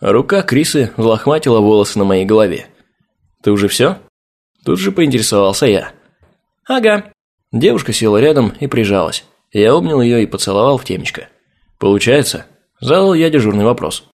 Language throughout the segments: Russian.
Рука Крисы взлохматила волосы на моей голове. «Ты уже все?» Тут же поинтересовался я. «Ага». Девушка села рядом и прижалась. Я обнял ее и поцеловал в темечко. «Получается?» Задал я дежурный вопрос.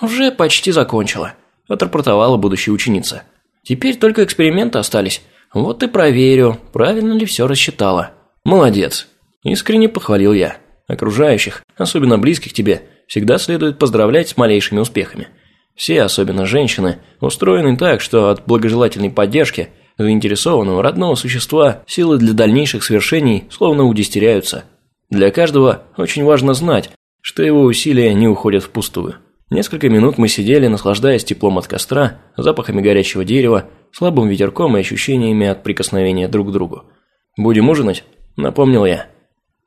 «Уже почти закончила», – отрапортовала будущая ученица. «Теперь только эксперименты остались. Вот и проверю, правильно ли все рассчитала». «Молодец», – искренне похвалил я. «Окружающих, особенно близких тебе, всегда следует поздравлять с малейшими успехами. Все, особенно женщины, устроены так, что от благожелательной поддержки заинтересованного родного существа силы для дальнейших свершений словно удестеряются. Для каждого очень важно знать, что его усилия не уходят впустую. Несколько минут мы сидели, наслаждаясь теплом от костра, запахами горячего дерева, слабым ветерком и ощущениями от прикосновения друг к другу. «Будем ужинать?» – напомнил я.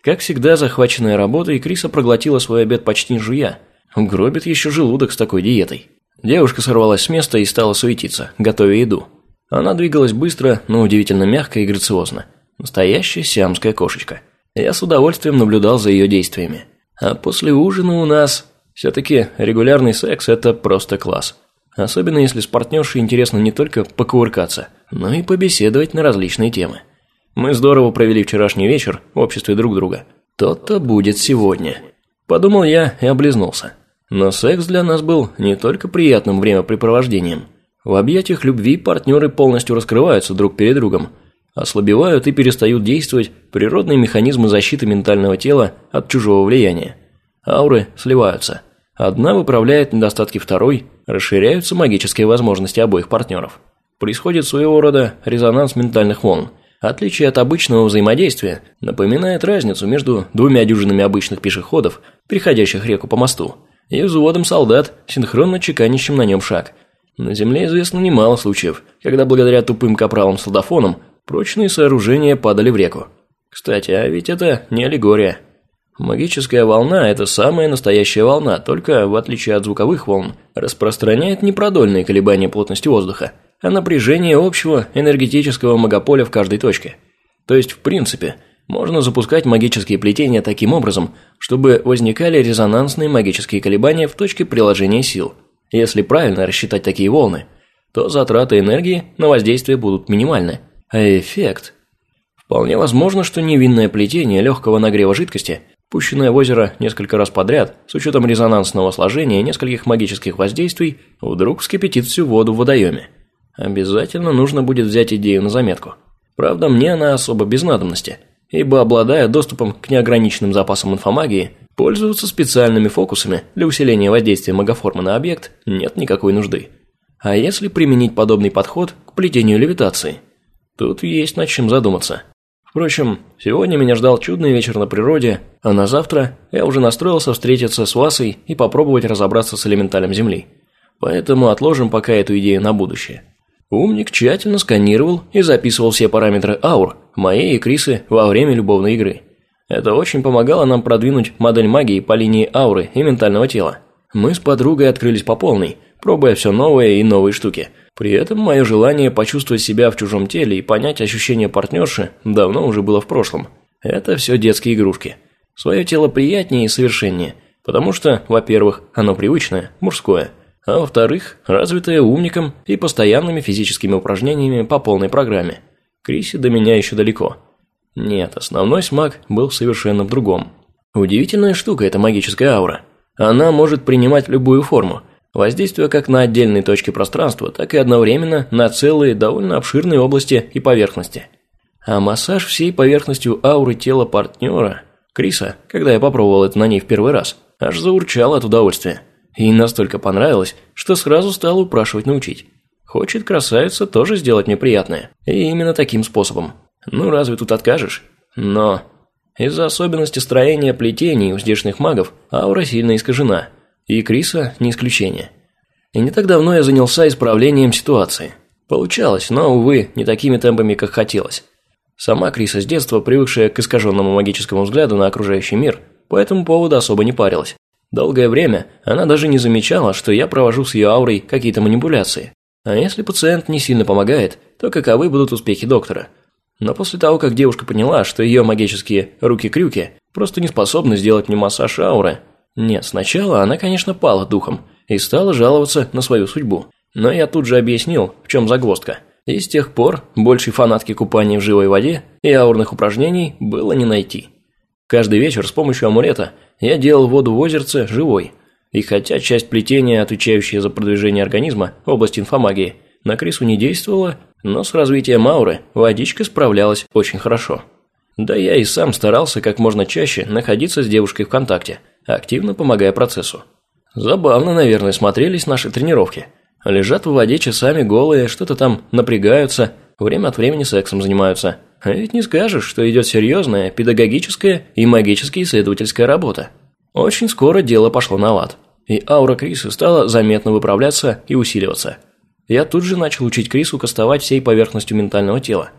Как всегда, захваченная работой, Криса проглотила свой обед почти жуя. Гробит еще желудок с такой диетой. Девушка сорвалась с места и стала суетиться, готовя еду. Она двигалась быстро, но удивительно мягко и грациозно. Настоящая сиамская кошечка. Я с удовольствием наблюдал за ее действиями. А после ужина у нас... Все-таки регулярный секс – это просто класс. Особенно если с партнершей интересно не только покувыркаться, но и побеседовать на различные темы. Мы здорово провели вчерашний вечер в обществе друг друга. То-то будет сегодня. Подумал я и облизнулся. Но секс для нас был не только приятным времяпрепровождением. В объятиях любви партнеры полностью раскрываются друг перед другом, ослабевают и перестают действовать природные механизмы защиты ментального тела от чужого влияния. Ауры сливаются. Одна выправляет недостатки второй, расширяются магические возможности обоих партнеров. Происходит своего рода резонанс ментальных волн. Отличие от обычного взаимодействия напоминает разницу между двумя дюжинами обычных пешеходов, переходящих реку по мосту, и взводом солдат, синхронно чеканящим на нем шаг. На Земле известно немало случаев, когда благодаря тупым капралам-солдафонам прочные сооружения падали в реку. Кстати, а ведь это не аллегория. Магическая волна – это самая настоящая волна, только, в отличие от звуковых волн, распространяет не продольные колебания плотности воздуха, а напряжение общего энергетического магополя в каждой точке. То есть, в принципе, можно запускать магические плетения таким образом, чтобы возникали резонансные магические колебания в точке приложения сил. Если правильно рассчитать такие волны, то затраты энергии на воздействие будут минимальны, а эффект... Вполне возможно, что невинное плетение легкого нагрева жидкости, пущенное в озеро несколько раз подряд, с учетом резонансного сложения нескольких магических воздействий, вдруг вскипятит всю воду в водоеме. Обязательно нужно будет взять идею на заметку. Правда, мне она особо без надобности – ибо, обладая доступом к неограниченным запасам инфомагии, пользоваться специальными фокусами для усиления воздействия магоформы на объект нет никакой нужды. А если применить подобный подход к плетению левитации? Тут есть над чем задуматься. Впрочем, сегодня меня ждал чудный вечер на природе, а на завтра я уже настроился встретиться с Васой и попробовать разобраться с элементалем Земли. Поэтому отложим пока эту идею на будущее. Умник тщательно сканировал и записывал все параметры аур, моей и Крисы, во время любовной игры. Это очень помогало нам продвинуть модель магии по линии ауры и ментального тела. Мы с подругой открылись по полной, пробуя все новые и новые штуки. При этом мое желание почувствовать себя в чужом теле и понять ощущения партнерши давно уже было в прошлом. Это все детские игрушки. Свое тело приятнее и совершеннее, потому что, во-первых, оно привычное, мужское – а во-вторых, развитая умником и постоянными физическими упражнениями по полной программе. Крисе до меня еще далеко. Нет, основной смак был совершенно в другом. Удивительная штука эта магическая аура. Она может принимать любую форму, воздействуя как на отдельные точки пространства, так и одновременно на целые довольно обширные области и поверхности. А массаж всей поверхностью ауры тела партнера, Криса, когда я попробовал это на ней в первый раз, аж заурчал от удовольствия. И настолько понравилось, что сразу стал упрашивать научить. Хочет красавица тоже сделать мне приятное. И именно таким способом. Ну разве тут откажешь? Но... Из-за особенности строения плетений у здешних магов аура сильно искажена. И Криса не исключение. И не так давно я занялся исправлением ситуации. Получалось, но, увы, не такими темпами, как хотелось. Сама Криса с детства, привыкшая к искаженному магическому взгляду на окружающий мир, по этому поводу особо не парилась. Долгое время она даже не замечала, что я провожу с ее аурой какие-то манипуляции. А если пациент не сильно помогает, то каковы будут успехи доктора? Но после того, как девушка поняла, что ее магические руки-крюки просто не способны сделать мне массаж ауры, нет, сначала она, конечно, пала духом и стала жаловаться на свою судьбу. Но я тут же объяснил, в чем загвоздка. И с тех пор большей фанатки купания в живой воде и аурных упражнений было не найти. Каждый вечер с помощью амулета я делал воду в озерце живой. И хотя часть плетения, отвечающая за продвижение организма в области инфомагии, на крису не действовала, но с развитием ауры водичка справлялась очень хорошо. Да я и сам старался как можно чаще находиться с девушкой в контакте, активно помогая процессу. Забавно, наверное, смотрелись наши тренировки. Лежат в воде часами голые, что-то там напрягаются, время от времени сексом занимаются. А ведь не скажешь, что идет серьезная педагогическая и магически исследовательская работа. Очень скоро дело пошло на лад, и аура Крисы стала заметно выправляться и усиливаться. Я тут же начал учить Крису кастовать всей поверхностью ментального тела.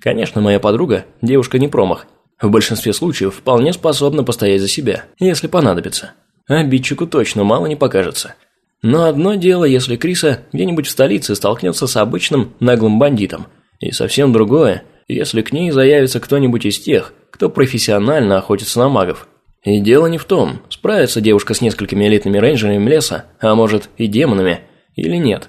Конечно, моя подруга – девушка не промах. В большинстве случаев вполне способна постоять за себя, если понадобится. Обидчику точно мало не покажется. Но одно дело, если Криса где-нибудь в столице столкнется с обычным наглым бандитом, и совсем другое, если к ней заявится кто-нибудь из тех, кто профессионально охотится на магов. И дело не в том, справится девушка с несколькими элитными рейнджерами леса, а может и демонами, или нет.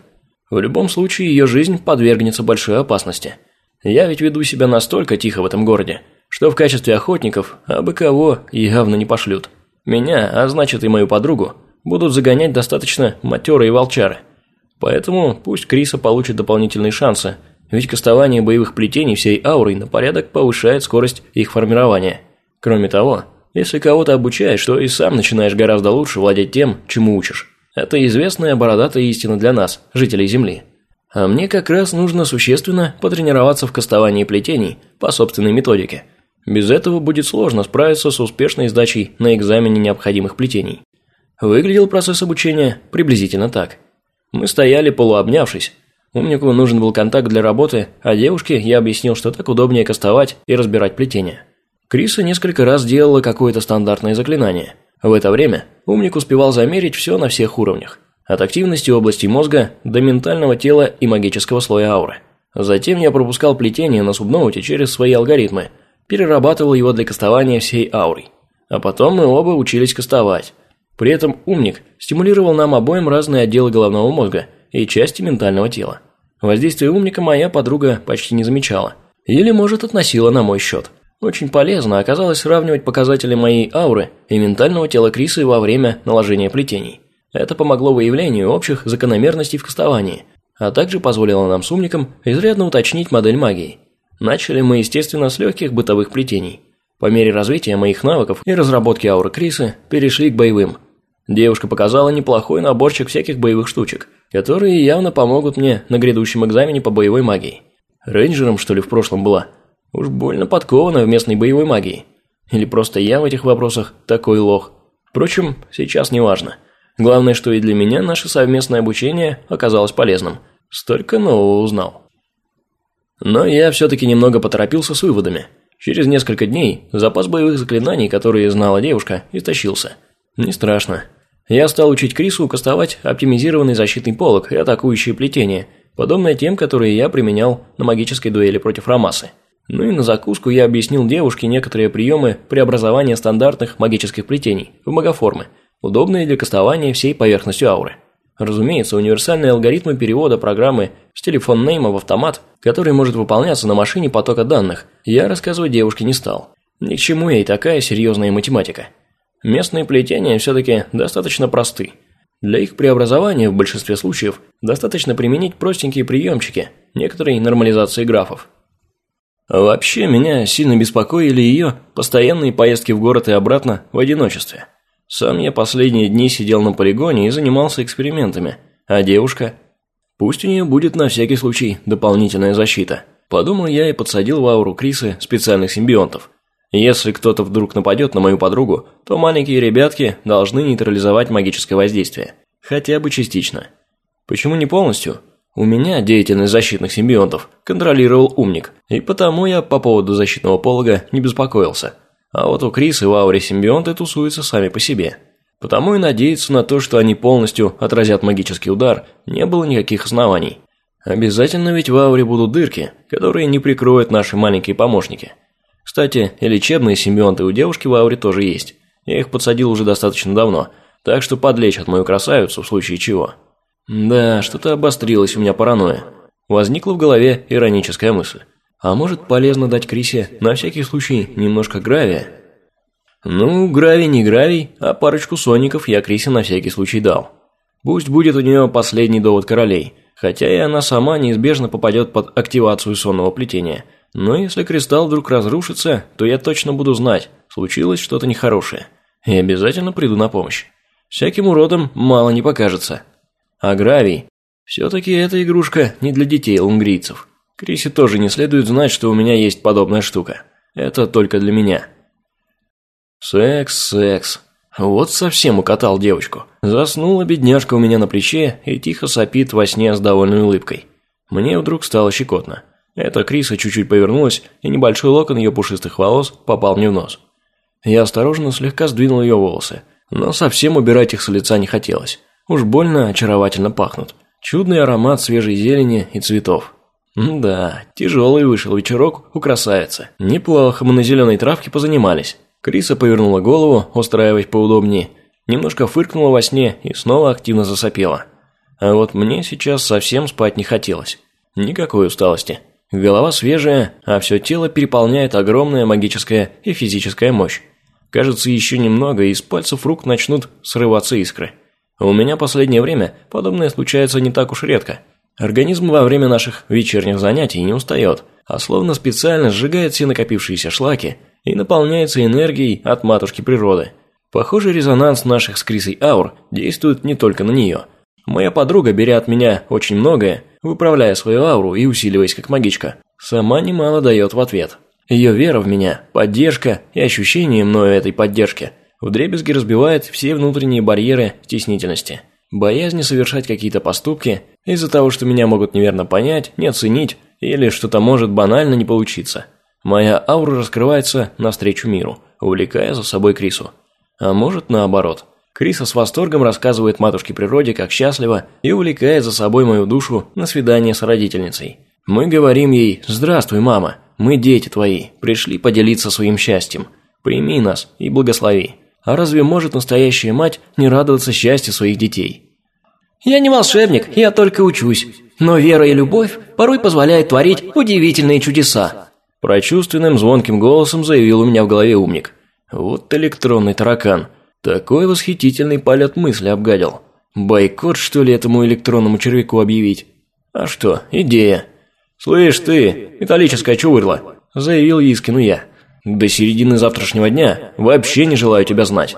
В любом случае ее жизнь подвергнется большой опасности. Я ведь веду себя настолько тихо в этом городе, что в качестве охотников абы кого явно не пошлют. Меня, а значит и мою подругу, будут загонять достаточно матерые волчары. Поэтому пусть Криса получит дополнительные шансы, ведь кастование боевых плетений всей аурой на порядок повышает скорость их формирования. Кроме того, если кого-то обучаешь, то и сам начинаешь гораздо лучше владеть тем, чему учишь. Это известная бородатая истина для нас, жителей Земли. А мне как раз нужно существенно потренироваться в кастовании плетений по собственной методике – без этого будет сложно справиться с успешной сдачей на экзамене необходимых плетений. Выглядел процесс обучения приблизительно так. Мы стояли полуобнявшись. Умнику нужен был контакт для работы, а девушке я объяснил, что так удобнее кастовать и разбирать плетения. Криса несколько раз делала какое-то стандартное заклинание. В это время умник успевал замерить все на всех уровнях. От активности области мозга до ментального тела и магического слоя ауры. Затем я пропускал плетение на субноуте через свои алгоритмы – перерабатывал его для кастования всей аурой. А потом мы оба учились кастовать. При этом умник стимулировал нам обоим разные отделы головного мозга и части ментального тела. Воздействие умника моя подруга почти не замечала. Или, может, относила на мой счет. Очень полезно оказалось сравнивать показатели моей ауры и ментального тела Крисы во время наложения плетений. Это помогло выявлению общих закономерностей в кастовании, а также позволило нам с умником изрядно уточнить модель магии. Начали мы, естественно, с легких бытовых плетений. По мере развития моих навыков и разработки ауры Крисы перешли к боевым. Девушка показала неплохой наборчик всяких боевых штучек, которые явно помогут мне на грядущем экзамене по боевой магии. Рейнджером, что ли, в прошлом была? Уж больно подкована в местной боевой магии. Или просто я в этих вопросах такой лох. Впрочем, сейчас не важно. Главное, что и для меня наше совместное обучение оказалось полезным. Столько нового узнал. Но я все-таки немного поторопился с выводами. Через несколько дней запас боевых заклинаний, которые знала девушка, истощился. Не страшно. Я стал учить Крису кастовать оптимизированный защитный полог и атакующие плетения, подобное тем, которые я применял на магической дуэли против Рамасы. Ну и на закуску я объяснил девушке некоторые приемы преобразования стандартных магических плетений в магоформы, удобные для кастования всей поверхностью ауры. Разумеется, универсальные алгоритмы перевода программы с телефон-нейма в автомат, который может выполняться на машине потока данных, я рассказывать девушке не стал. Ни к чему ей такая серьезная математика. Местные плетения все-таки достаточно просты. Для их преобразования в большинстве случаев достаточно применить простенькие приемчики, некоторой нормализации графов. Вообще, меня сильно беспокоили ее постоянные поездки в город и обратно в одиночестве. Сам я последние дни сидел на полигоне и занимался экспериментами, а девушка... Пусть у нее будет на всякий случай дополнительная защита. Подумал я и подсадил в ауру Крисы специальных симбионтов. Если кто-то вдруг нападет на мою подругу, то маленькие ребятки должны нейтрализовать магическое воздействие. Хотя бы частично. Почему не полностью? У меня деятельность защитных симбионтов контролировал умник, и потому я по поводу защитного полога не беспокоился – а вот у Криса в ауре симбионты тусуются сами по себе. Потому и надеяться на то, что они полностью отразят магический удар, не было никаких оснований. Обязательно ведь в ауре будут дырки, которые не прикроют наши маленькие помощники. Кстати, и лечебные симбионты у девушки в ауре тоже есть. Я их подсадил уже достаточно давно, так что подлечат мою красавицу в случае чего. Да, что-то обострилось у меня паранойя. Возникла в голове ироническая мысль. А может полезно дать Крисе на всякий случай немножко гравия? Ну, гравий не гравий, а парочку соников я Крисе на всякий случай дал. Пусть будет у нее последний довод королей, хотя и она сама неизбежно попадет под активацию сонного плетения. Но если кристалл вдруг разрушится, то я точно буду знать, случилось что-то нехорошее. И обязательно приду на помощь. Всяким уродом мало не покажется. А гравий? Все-таки эта игрушка не для детей лунгрийцев. Крисе тоже не следует знать, что у меня есть подобная штука. Это только для меня. Секс, секс. Вот совсем укатал девочку. Заснула бедняжка у меня на плече и тихо сопит во сне с довольной улыбкой. Мне вдруг стало щекотно. Эта Криса чуть-чуть повернулась, и небольшой локон ее пушистых волос попал мне в нос. Я осторожно слегка сдвинул ее волосы, но совсем убирать их с лица не хотелось. Уж больно очаровательно пахнут. Чудный аромат свежей зелени и цветов. Да, тяжелый вышел вечерок у красавицы. Неплохо мы на зеленой травке позанимались. Криса повернула голову, устраиваясь поудобнее, немножко фыркнула во сне и снова активно засопела. А вот мне сейчас совсем спать не хотелось. Никакой усталости. Голова свежая, а все тело переполняет огромная магическая и физическая мощь. Кажется, еще немного, и из пальцев рук начнут срываться искры. У меня последнее время подобное случается не так уж редко – Организм во время наших вечерних занятий не устает, а словно специально сжигает все накопившиеся шлаки и наполняется энергией от матушки природы. Похоже, резонанс наших с Крисой аур действует не только на нее. Моя подруга, беря от меня очень многое, выправляя свою ауру и усиливаясь как магичка, сама немало дает в ответ. Ее вера в меня, поддержка и ощущение мною этой поддержки вдребезги разбивает все внутренние барьеры стеснительности – Боязни совершать какие-то поступки из-за того, что меня могут неверно понять, не оценить или что-то может банально не получиться. Моя аура раскрывается навстречу миру, увлекая за собой Крису. А может наоборот. Криса с восторгом рассказывает матушке природе, как счастлива, и увлекает за собой мою душу на свидание с родительницей. Мы говорим ей «Здравствуй, мама, мы дети твои, пришли поделиться своим счастьем. Прими нас и благослови». А разве может настоящая мать не радоваться счастью своих детей? Я не волшебник, я только учусь. Но вера и любовь порой позволяют творить удивительные чудеса. Прочувственным звонким голосом заявил у меня в голове умник. Вот электронный таракан. Такой восхитительный полет мысли обгадил. Бойкот, что ли, этому электронному червяку объявить? А что, идея. «Слышь ты, металлическая чувырла», – заявил Искину я. До середины завтрашнего дня вообще не желаю тебя знать».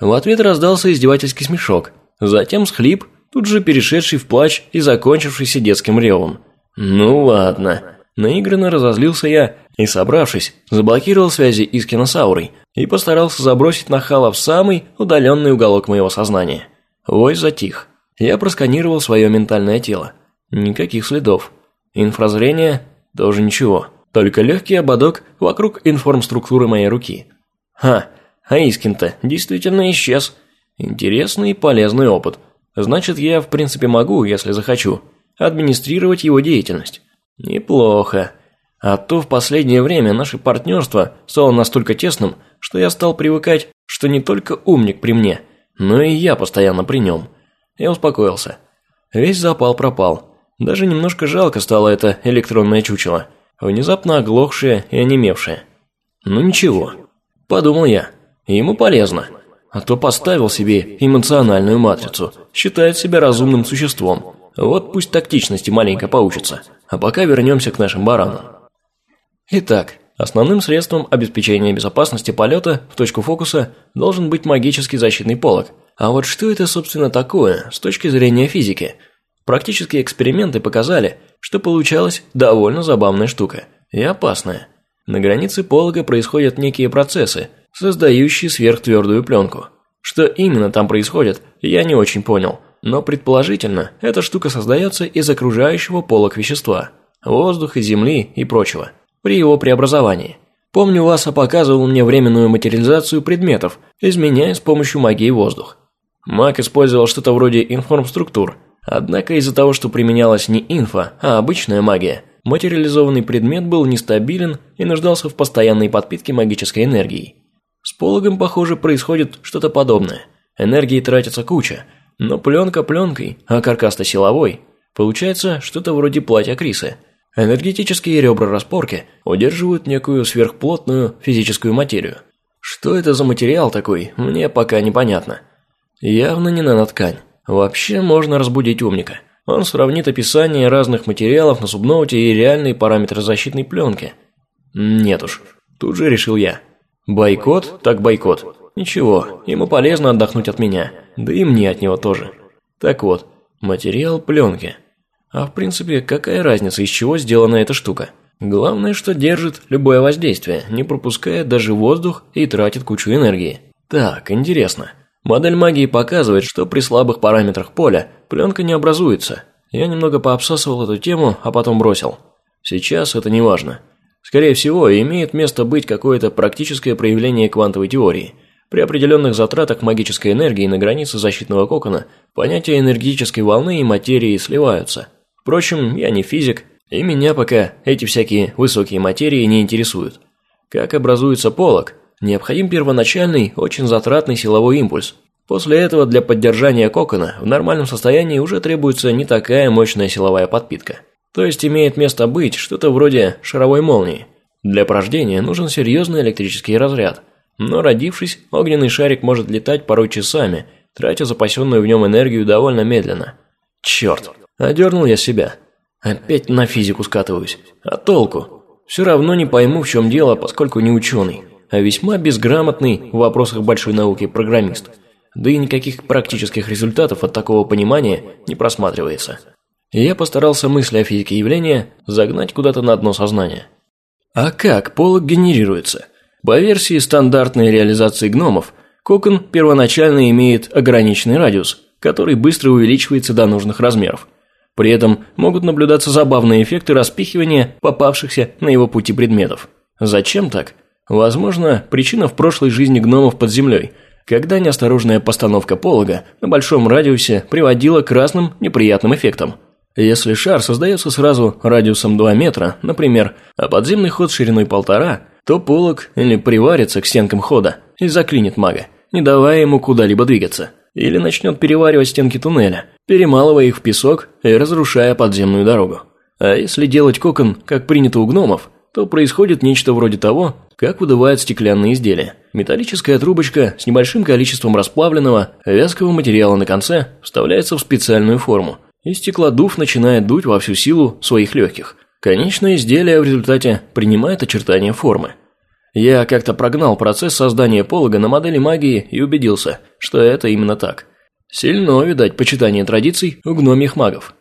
В ответ раздался издевательский смешок, затем схлип, тут же перешедший в плач и закончившийся детским ревом. «Ну ладно». Наигранно разозлился я и, собравшись, заблокировал связи с киносаурой и постарался забросить нахала в самый удаленный уголок моего сознания. Вой затих. Я просканировал свое ментальное тело. Никаких следов. Инфразрение тоже ничего. Только легкий ободок вокруг информструктуры моей руки. Ха, а Искин-то действительно исчез. Интересный и полезный опыт. Значит, я в принципе могу, если захочу, администрировать его деятельность. Неплохо. А то в последнее время наше партнерство стало настолько тесным, что я стал привыкать, что не только умник при мне, но и я постоянно при нем. Я успокоился. Весь запал пропал. Даже немножко жалко стало это электронное чучело внезапно оглохшее и онемевшее. «Ну ничего», – подумал я, – ему полезно. А то поставил себе эмоциональную матрицу, считает себя разумным существом. Вот пусть тактичности маленько поучится. А пока вернемся к нашим баранам. Итак, основным средством обеспечения безопасности полета в точку фокуса должен быть магический защитный полог. А вот что это, собственно, такое с точки зрения физики? Практические эксперименты показали – что получалась довольно забавная штука и опасная. На границе полога происходят некие процессы, создающие сверхтвердую пленку. Что именно там происходит, я не очень понял, но предположительно эта штука создается из окружающего полог вещества, воздуха, земли и прочего, при его преобразовании. Помню, Васа показывал мне временную материализацию предметов, изменяя с помощью магии воздух. Маг использовал что-то вроде информструктур – Однако из-за того, что применялась не инфа, а обычная магия, материализованный предмет был нестабилен и нуждался в постоянной подпитке магической энергией. С пологом, похоже, происходит что-то подобное. Энергии тратится куча, но пленка пленкой, а каркас-то силовой. Получается что-то вроде платья Крисы. Энергетические ребра распорки удерживают некую сверхплотную физическую материю. Что это за материал такой, мне пока непонятно. Явно не наноткань. Вообще можно разбудить умника. Он сравнит описание разных материалов на субноуте и реальные параметры защитной пленки. Нет уж, тут же решил я. Бойкот, так бойкот. Ничего, ему полезно отдохнуть от меня, да и мне от него тоже. Так вот, материал пленки. А в принципе, какая разница, из чего сделана эта штука? Главное, что держит любое воздействие, не пропускает даже воздух и тратит кучу энергии. Так, интересно. Модель магии показывает, что при слабых параметрах поля пленка не образуется. Я немного пообсасывал эту тему, а потом бросил. Сейчас это не важно. Скорее всего, имеет место быть какое-то практическое проявление квантовой теории. При определенных затратах магической энергии на границе защитного кокона понятия энергетической волны и материи сливаются. Впрочем, я не физик, и меня пока эти всякие высокие материи не интересуют. Как образуется полог, необходим первоначальный, очень затратный силовой импульс. После этого для поддержания кокона в нормальном состоянии уже требуется не такая мощная силовая подпитка. То есть имеет место быть что-то вроде шаровой молнии. Для порождения нужен серьезный электрический разряд. Но родившись, огненный шарик может летать порой часами, тратя запасенную в нем энергию довольно медленно. Черт, одернул я себя. Опять на физику скатываюсь. А толку? Все равно не пойму, в чем дело, поскольку не ученый, а весьма безграмотный в вопросах большой науки программист. Да и никаких практических результатов от такого понимания не просматривается я постарался мысли о физике явления загнать куда-то на дно сознания. А как полог генерируется? По версии стандартной реализации гномов, кокон первоначально имеет ограниченный радиус, который быстро увеличивается до нужных размеров. При этом могут наблюдаться забавные эффекты распихивания попавшихся на его пути предметов. Зачем так? Возможно, причина в прошлой жизни гномов под землей, когда неосторожная постановка полога на большом радиусе приводила к разным неприятным эффектам – если шар создается сразу радиусом 2 метра, например, а подземный ход шириной полтора, то полог или приварится к стенкам хода и заклинит мага, не давая ему куда-либо двигаться. Или начнет переваривать стенки туннеля, перемалывая их в песок и разрушая подземную дорогу. А если делать кокон, как принято у гномов, то происходит нечто вроде того, как выдувают стеклянные изделия. Металлическая трубочка с небольшим количеством расплавленного, вязкого материала на конце вставляется в специальную форму – и стеклодув начинает дуть во всю силу своих легких. Конечное изделие в результате принимает очертания формы. Я как-то прогнал процесс создания полога на модели магии и убедился, что это именно так. Сильно, видать, почитание традиций у гномьих магов.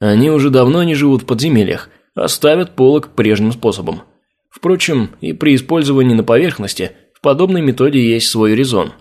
Они уже давно не живут в подземельях, а ставят полог прежним способом. Впрочем, и при использовании на поверхности в подобной методе есть свой резон.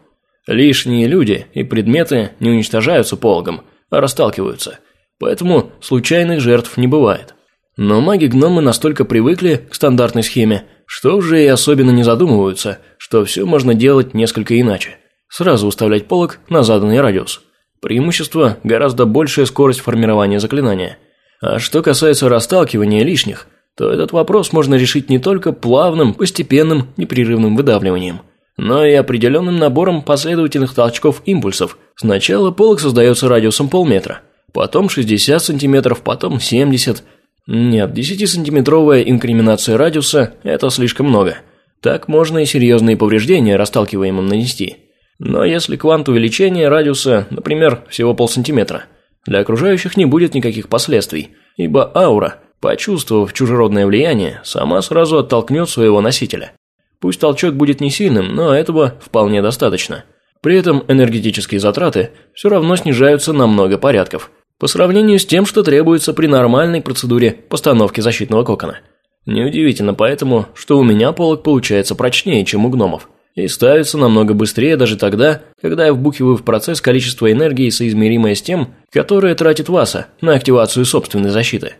Лишние люди и предметы не уничтожаются пологом, а расталкиваются – Поэтому случайных жертв не бывает. Но маги-гномы настолько привыкли к стандартной схеме, что уже и особенно не задумываются, что все можно делать несколько иначе. Сразу уставлять полок на заданный радиус. Преимущество – гораздо большая скорость формирования заклинания. А что касается расталкивания лишних, то этот вопрос можно решить не только плавным, постепенным, непрерывным выдавливанием, но и определенным набором последовательных толчков импульсов. Сначала полок создается радиусом полметра – потом 60 сантиметров, потом 70. Нет, 10-сантиметровая инкриминация радиуса – это слишком много. Так можно и серьезные повреждения расталкиваемым нанести. Но если квант увеличения радиуса, например, всего полсантиметра, для окружающих не будет никаких последствий, ибо аура, почувствовав чужеродное влияние, сама сразу оттолкнет своего носителя. Пусть толчок будет не сильным, но этого вполне достаточно. При этом энергетические затраты все равно снижаются на много порядков – по сравнению с тем, что требуется при нормальной процедуре постановки защитного кокона. Неудивительно поэтому, что у меня полок получается прочнее, чем у гномов, и ставится намного быстрее даже тогда, когда я вбухиваю в процесс количество энергии, соизмеримое с тем, которое тратит Васа на активацию собственной защиты.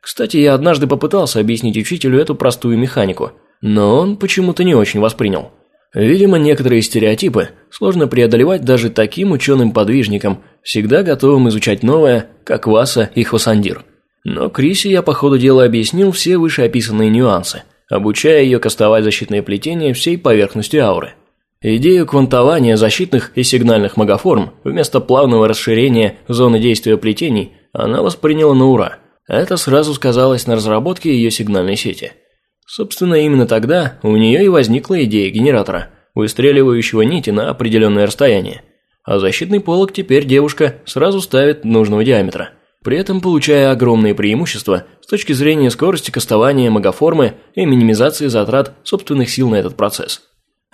Кстати, я однажды попытался объяснить учителю эту простую механику, но он почему-то не очень воспринял. Видимо, некоторые стереотипы сложно преодолевать даже таким ученым-подвижникам, всегда готовым изучать новое, как Васа и Хосандир. Но Крисе я по ходу дела объяснил все вышеописанные нюансы, обучая ее кастовать защитное плетение всей поверхностью ауры. Идею квантования защитных и сигнальных магоформ вместо плавного расширения зоны действия плетений она восприняла на ура. Это сразу сказалось на разработке ее сигнальной сети. Собственно, именно тогда у нее и возникла идея генератора, выстреливающего нити на определенное расстояние. А защитный полог теперь девушка сразу ставит нужного диаметра, при этом получая огромные преимущества с точки зрения скорости кастования магоформы и минимизации затрат собственных сил на этот процесс.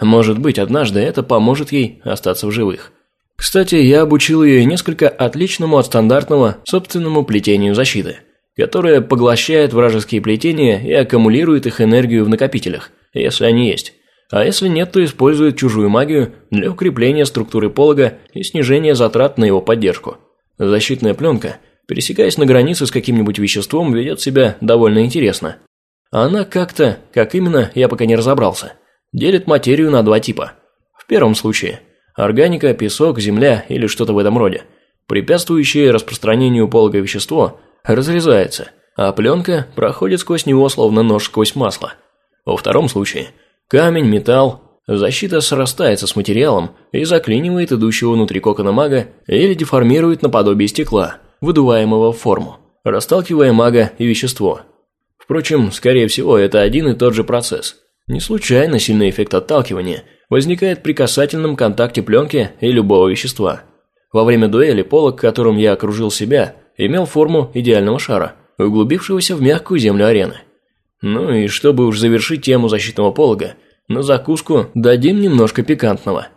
Может быть, однажды это поможет ей остаться в живых. Кстати, я обучил ее несколько отличному от стандартного собственному плетению защиты, которое поглощает вражеские плетения и аккумулирует их энергию в накопителях, если они есть. А если нет, то использует чужую магию для укрепления структуры полога и снижения затрат на его поддержку. Защитная пленка, пересекаясь на границе с каким-нибудь веществом, ведет себя довольно интересно. Она как-то, как именно, я пока не разобрался, делит материю на два типа. В первом случае – Органика, песок, земля или что-то в этом роде, препятствующее распространению полога вещество, разрезается, а пленка проходит сквозь него словно нож сквозь масло. Во втором случае камень, металл, защита срастается с материалом и заклинивает идущего внутри кокона мага или деформирует наподобие стекла, выдуваемого в форму, расталкивая мага и вещество. Впрочем, скорее всего, это один и тот же процесс. Не случайно сильный эффект отталкивания – возникает при касательном контакте пленки и любого вещества. Во время дуэли полог, которым я окружил себя, имел форму идеального шара, углубившегося в мягкую землю арены. Ну и чтобы уж завершить тему защитного полога, на закуску дадим немножко пикантного.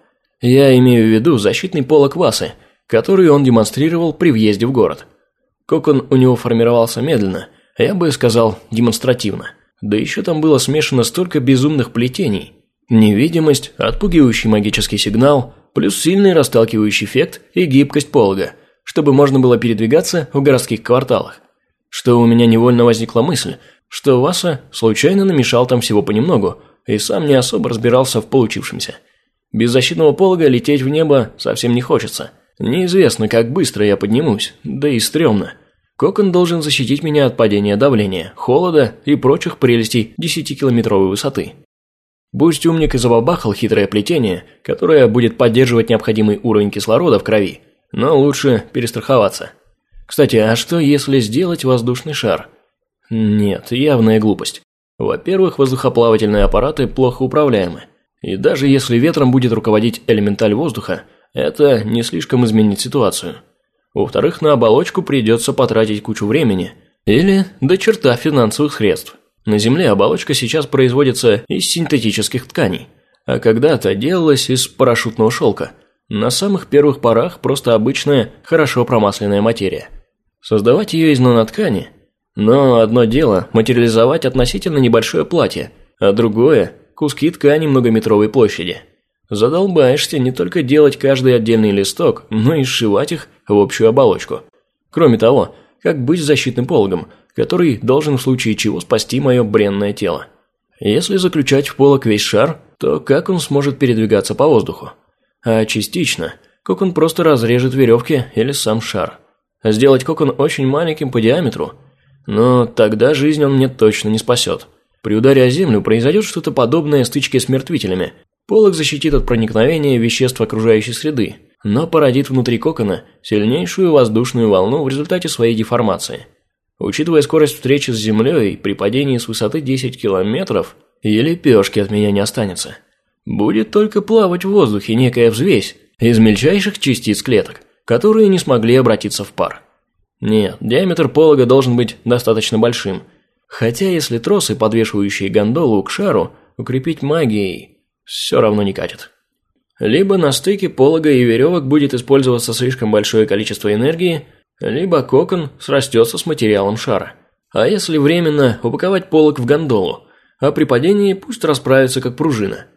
Я имею в виду защитный полог Васы, который он демонстрировал при въезде в город. Кокон у него формировался медленно, я бы сказал демонстративно. Да еще там было смешано столько безумных плетений, Невидимость, отпугивающий магический сигнал, плюс сильный расталкивающий эффект и гибкость полога, чтобы можно было передвигаться в городских кварталах. Что у меня невольно возникла мысль, что Васа случайно намешал там всего понемногу и сам не особо разбирался в получившемся. Без защитного полога лететь в небо совсем не хочется. Неизвестно, как быстро я поднимусь, да и стрёмно. Кокон должен защитить меня от падения давления, холода и прочих прелестей 10-километровой высоты. Пусть умник и забабахал хитрое плетение, которое будет поддерживать необходимый уровень кислорода в крови, но лучше перестраховаться. Кстати, а что если сделать воздушный шар? Нет, явная глупость. Во-первых, воздухоплавательные аппараты плохо управляемы. И даже если ветром будет руководить элементаль воздуха, это не слишком изменит ситуацию. Во-вторых, на оболочку придется потратить кучу времени или до черта финансовых средств. На Земле оболочка сейчас производится из синтетических тканей, а когда-то делалась из парашютного шелка. На самых первых порах просто обычная, хорошо промасленная материя. Создавать ее из наноткани? Но одно дело – материализовать относительно небольшое платье, а другое – куски ткани многометровой площади. Задолбаешься не только делать каждый отдельный листок, но и сшивать их в общую оболочку. Кроме того, как быть защитным пологом – который должен в случае чего спасти мое бренное тело. Если заключать в полок весь шар, то как он сможет передвигаться по воздуху? А частично, кокон просто разрежет веревки или сам шар. Сделать кокон очень маленьким по диаметру, но тогда жизнь он мне точно не спасет. При ударе о землю произойдет что-то подобное стычке с мертвителями. Полок защитит от проникновения веществ окружающей среды, но породит внутри кокона сильнейшую воздушную волну в результате своей деформации – Учитывая скорость встречи с Землей, при падении с высоты 10 километров и лепешки от меня не останется. Будет только плавать в воздухе некая взвесь из мельчайших частиц клеток, которые не смогли обратиться в пар. Нет, диаметр полога должен быть достаточно большим. Хотя если тросы, подвешивающие гондолу к шару, укрепить магией, все равно не катит. Либо на стыке полога и веревок будет использоваться слишком большое количество энергии, либо кокон срастется с материалом шара. А если временно упаковать полок в гондолу, а при падении пусть расправится как пружина.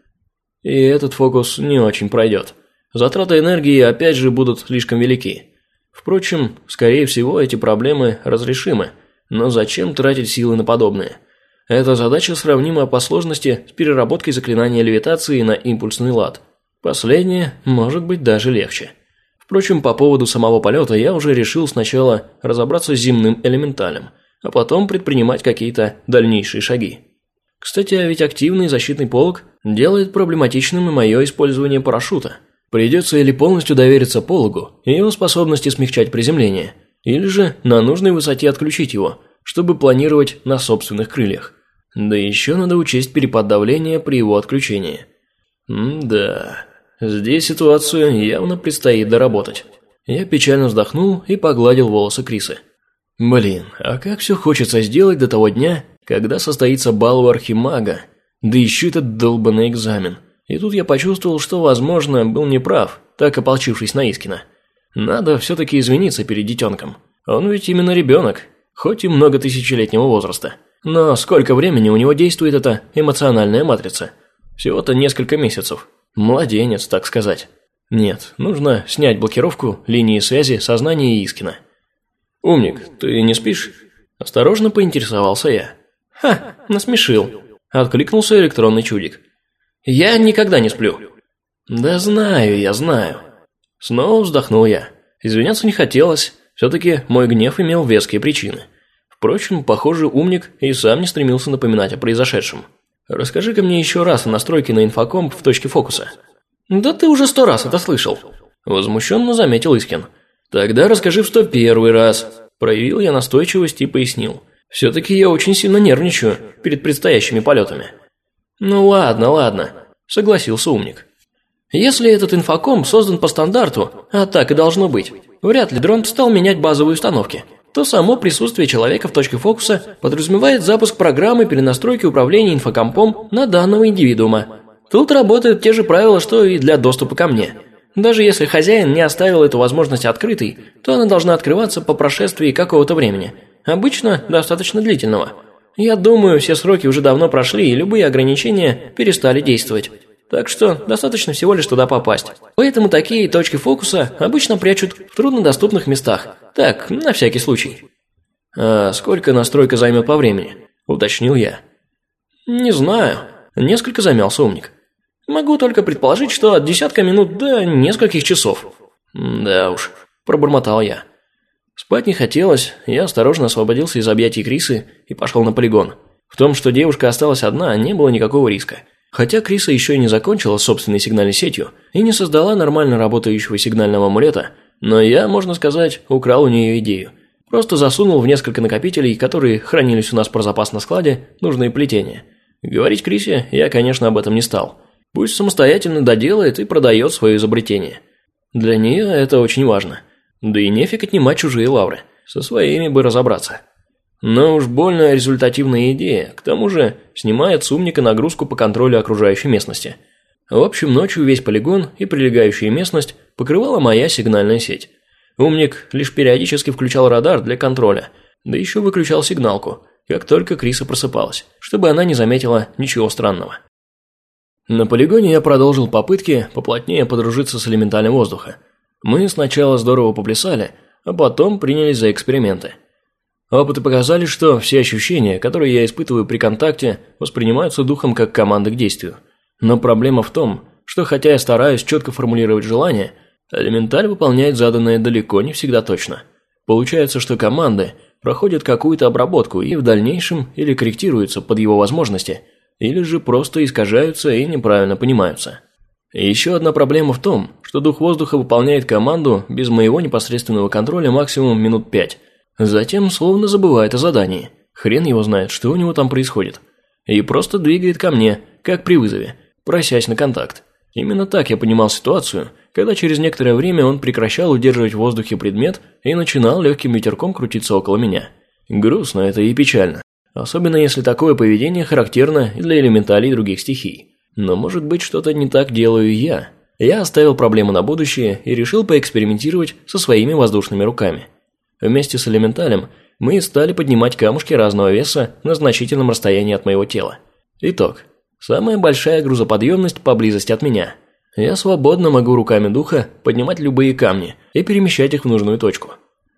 И этот фокус не очень пройдет. Затраты энергии опять же будут слишком велики. Впрочем, скорее всего, эти проблемы разрешимы, но зачем тратить силы на подобное? Эта задача сравнима по сложности с переработкой заклинания левитации на импульсный лад. Последнее может быть даже легче. Впрочем, по поводу самого полета я уже решил сначала разобраться с земным элементалем, а потом предпринимать какие-то дальнейшие шаги. Кстати, а ведь активный защитный полог делает проблематичным и мое использование парашюта. Придется или полностью довериться пологу и его способности смягчать приземление, или же на нужной высоте отключить его, чтобы планировать на собственных крыльях. Да еще надо учесть перепад давления при его отключении. М-да, здесь ситуацию явно предстоит доработать. Я печально вздохнул и погладил волосы Крисы. Блин, а как все хочется сделать до того дня, когда состоится бал у архимага, да еще этот долбанный экзамен. И тут я почувствовал, что, возможно, был неправ, так ополчившись на Искина. Надо все-таки извиниться перед детенком. Он ведь именно ребенок, хоть и много тысячелетнего возраста. Но сколько времени у него действует эта эмоциональная матрица? Всего-то несколько месяцев. Младенец, так сказать. Нет, нужно снять блокировку линии связи сознания Искина. «Умник, ты не спишь?» Осторожно поинтересовался я. «Ха, насмешил», – откликнулся электронный чудик. «Я никогда не сплю». «Да знаю, я знаю». Снова вздохнул я. Извиняться не хотелось, все-таки мой гнев имел веские причины. Впрочем, похоже, умник и сам не стремился напоминать о произошедшем. «Расскажи-ка мне еще раз о настройке на инфокомп в точке фокуса». «Да ты уже сто раз это слышал», – возмущенно заметил Искин. «Тогда расскажи в сто первый раз», – проявил я настойчивость и пояснил. «Все-таки я очень сильно нервничаю перед предстоящими полетами». «Ну ладно, ладно», – согласился умник. «Если этот инфоком создан по стандарту, а так и должно быть, вряд ли дрон стал менять базовые установки, то само присутствие человека в точке фокуса подразумевает запуск программы перенастройки управления инфокомпом на данного индивидуума. Тут работают те же правила, что и для доступа ко мне – даже если хозяин не оставил эту возможность открытой, то она должна открываться по прошествии какого-то времени. Обычно достаточно длительного. Я думаю, все сроки уже давно прошли, и любые ограничения перестали действовать. Так что достаточно всего лишь туда попасть. Поэтому такие точки фокуса обычно прячут в труднодоступных местах. Так, на всякий случай. «А сколько настройка займет по времени?» – уточнил я. «Не знаю». Несколько замялся умник. Могу только предположить, что от десятка минут до нескольких часов. Да уж, пробормотал я. Спать не хотелось, я осторожно освободился из объятий Крисы и пошел на полигон. В том, что девушка осталась одна, не было никакого риска. Хотя Криса еще и не закончила собственной сигнальной сетью и не создала нормально работающего сигнального амулета, но я, можно сказать, украл у нее идею. Просто засунул в несколько накопителей, которые хранились у нас про запас на складе, нужные плетения. Говорить Крисе я, конечно, об этом не стал. Пусть самостоятельно доделает и продает свое изобретение. Для нее это очень важно. Да и нефиг отнимать чужие лавры. Со своими бы разобраться. Но уж больно результативная идея, к тому же снимает с умника нагрузку по контролю окружающей местности. В общем, ночью весь полигон и прилегающая местность покрывала моя сигнальная сеть. Умник лишь периодически включал радар для контроля, да еще выключал сигналку, как только Криса просыпалась, чтобы она не заметила ничего странного. На полигоне я продолжил попытки поплотнее подружиться с элементалем воздуха. Мы сначала здорово поплясали, а потом принялись за эксперименты. Опыты показали, что все ощущения, которые я испытываю при контакте, воспринимаются духом как команда к действию. Но проблема в том, что хотя я стараюсь четко формулировать желания, элементаль выполняет заданное далеко не всегда точно. Получается, что команды проходят какую-то обработку и в дальнейшем или корректируются под его возможности – или же просто искажаются и неправильно понимаются. И еще одна проблема в том, что дух воздуха выполняет команду без моего непосредственного контроля максимум минут пять. Затем словно забывает о задании. Хрен его знает, что у него там происходит. И просто двигает ко мне, как при вызове, просясь на контакт. Именно так я понимал ситуацию, когда через некоторое время он прекращал удерживать в воздухе предмет и начинал легким ветерком крутиться около меня. Грустно это и печально. Особенно если такое поведение характерно для элементалей других стихий. Но может быть что-то не так делаю я. Я оставил проблему на будущее и решил поэкспериментировать со своими воздушными руками. Вместе с элементалем мы стали поднимать камушки разного веса на значительном расстоянии от моего тела. Итог. Самая большая грузоподъемность поблизости от меня. Я свободно могу руками духа поднимать любые камни и перемещать их в нужную точку.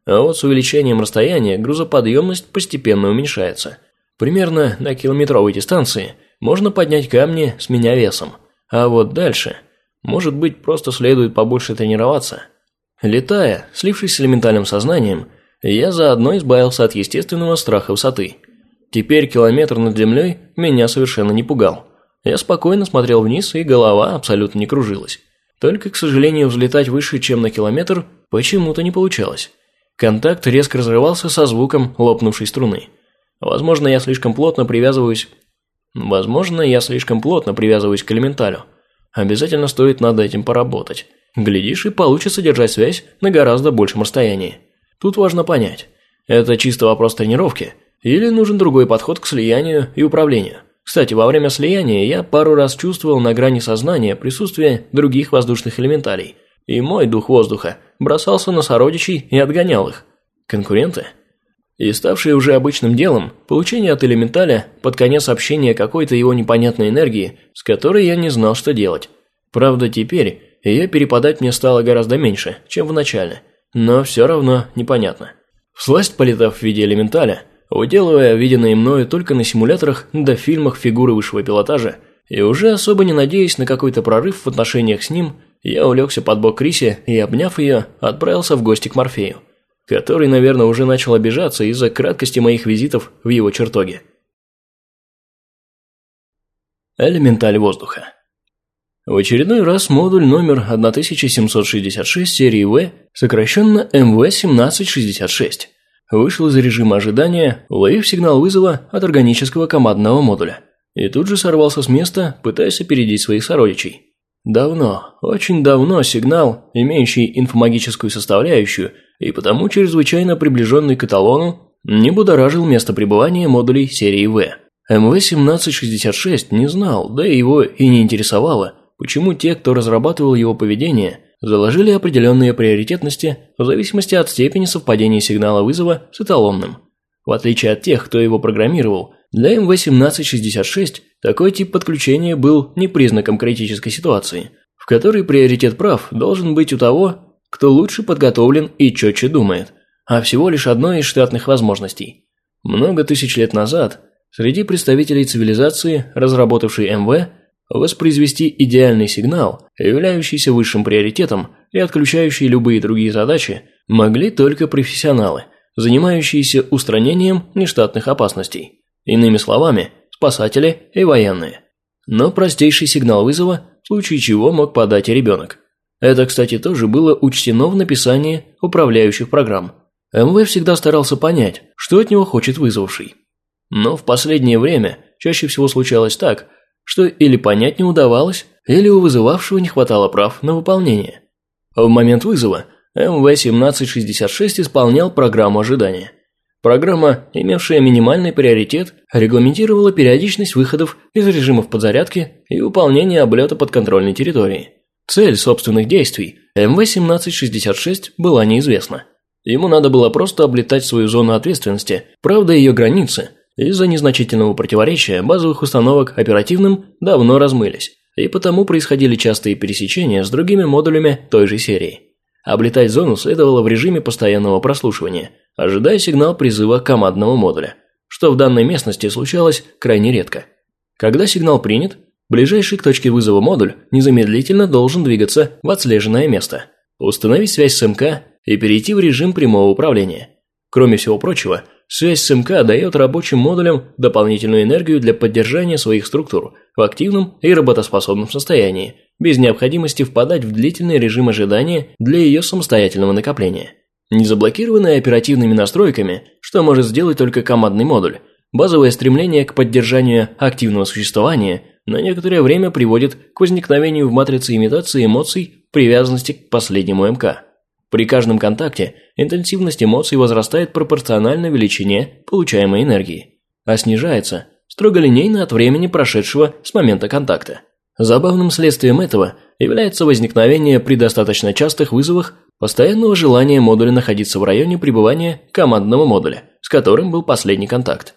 А вот с увеличением расстояния грузоподъемность постепенно уменьшается – Примерно на километровой дистанции можно поднять камни с меня весом, а вот дальше, может быть, просто следует побольше тренироваться. Летая, слившись с элементальным сознанием, я заодно избавился от естественного страха высоты. Теперь километр над землей меня совершенно не пугал. я спокойно смотрел вниз, и голова абсолютно не кружилась. Только, к сожалению, взлетать выше, чем на километр, почему-то не получалось. Контакт резко разрывался со звуком лопнувшей струны. Возможно, я слишком плотно привязываюсь... Возможно, я слишком плотно привязываюсь к элементалю. Обязательно стоит над этим поработать. Глядишь, и получится держать связь на гораздо большем расстоянии. Тут важно понять, это чисто вопрос тренировки, или нужен другой подход к слиянию и управлению. Кстати, во время слияния я пару раз чувствовал на грани сознания присутствие других воздушных элементалей, и мой дух воздуха бросался на сородичей и отгонял их. Конкуренты? И ставшее уже обычным делом, получение от элементаля под конец общения какой-то его непонятной энергии, с которой я не знал, что делать. Правда, теперь ее перепадать мне стало гораздо меньше, чем в начале, но все равно непонятно. Всласть полетав в виде элементаля, уделывая виденные мною только на симуляторах да фильмах фигуры высшего пилотажа, и уже особо не надеясь на какой-то прорыв в отношениях с ним, я улегся под бок Криси и, обняв ее, отправился в гости к Морфею, который, наверное, уже начал обижаться из-за краткости моих визитов в его чертоге. Элементаль воздуха В очередной раз модуль номер 1766 серии В, сокращенно МВ-1766, вышел из режима ожидания, уловив сигнал вызова от органического командного модуля. И тут же сорвался с места, пытаясь опередить своих сородичей. Давно, очень давно сигнал, имеющий инфомагическую составляющую и потому чрезвычайно приближенный к эталону, не будоражил место пребывания модулей серии В. МВ-1766 не знал, да и его и не интересовало, почему те, кто разрабатывал его поведение – заложили определенные приоритетности в зависимости от степени совпадения сигнала вызова с эталонным. В отличие от тех, кто его программировал, для МВ-1766 такой тип подключения был не признаком критической ситуации, в которой приоритет прав должен быть у того, кто лучше подготовлен и четче думает, а всего лишь одной из штатных возможностей. Много тысяч лет назад среди представителей цивилизации, разработавшей МВ, воспроизвести идеальный сигнал, являющийся высшим приоритетом и отключающий любые другие задачи, могли только профессионалы, занимающиеся устранением нештатных опасностей. Иными словами, спасатели и военные. Но простейший сигнал вызова, в случае чего мог подать и ребенок. Это, кстати, тоже было учтено в написании управляющих программ. МВ всегда старался понять, что от него хочет вызвавший. Но в последнее время чаще всего случалось так – что или понять не удавалось, или у вызывавшего не хватало прав на выполнение. В момент вызова МВ-1766 исполнял программу ожидания. Программа, имевшая минимальный приоритет, регламентировала периодичность выходов из режимов подзарядки и выполнения облета подконтрольной территории. Цель собственных действий МВ-1766 была неизвестна. Ему надо было просто облетать свою зону ответственности, правда ее границы – из-за незначительного противоречия базовых установок оперативным давно размылись, и потому происходили частые пересечения с другими модулями той же серии. Облетать зону следовало в режиме постоянного прослушивания, ожидая сигнал призыва командного модуля, что в данной местности случалось крайне редко. Когда сигнал принят, ближайший к точке вызова модуль незамедлительно должен двигаться в отслеженное место, установить связь с МК и перейти в режим прямого управления. Кроме всего прочего, Связь с МК дает рабочим модулям дополнительную энергию для поддержания своих структур в активном и работоспособном состоянии, без необходимости впадать в длительный режим ожидания для ее самостоятельного накопления. Не заблокированные оперативными настройками, что может сделать только командный модуль, базовое стремление к поддержанию активного существования на некоторое время приводит к возникновению в матрице имитации эмоций привязанности к последнему МК. При каждом контакте интенсивность эмоций возрастает пропорционально величине получаемой энергии, а снижается строго линейно от времени, прошедшего с момента контакта. Забавным следствием этого является возникновение при достаточно частых вызовах постоянного желания модуля находиться в районе пребывания командного модуля, с которым был последний контакт.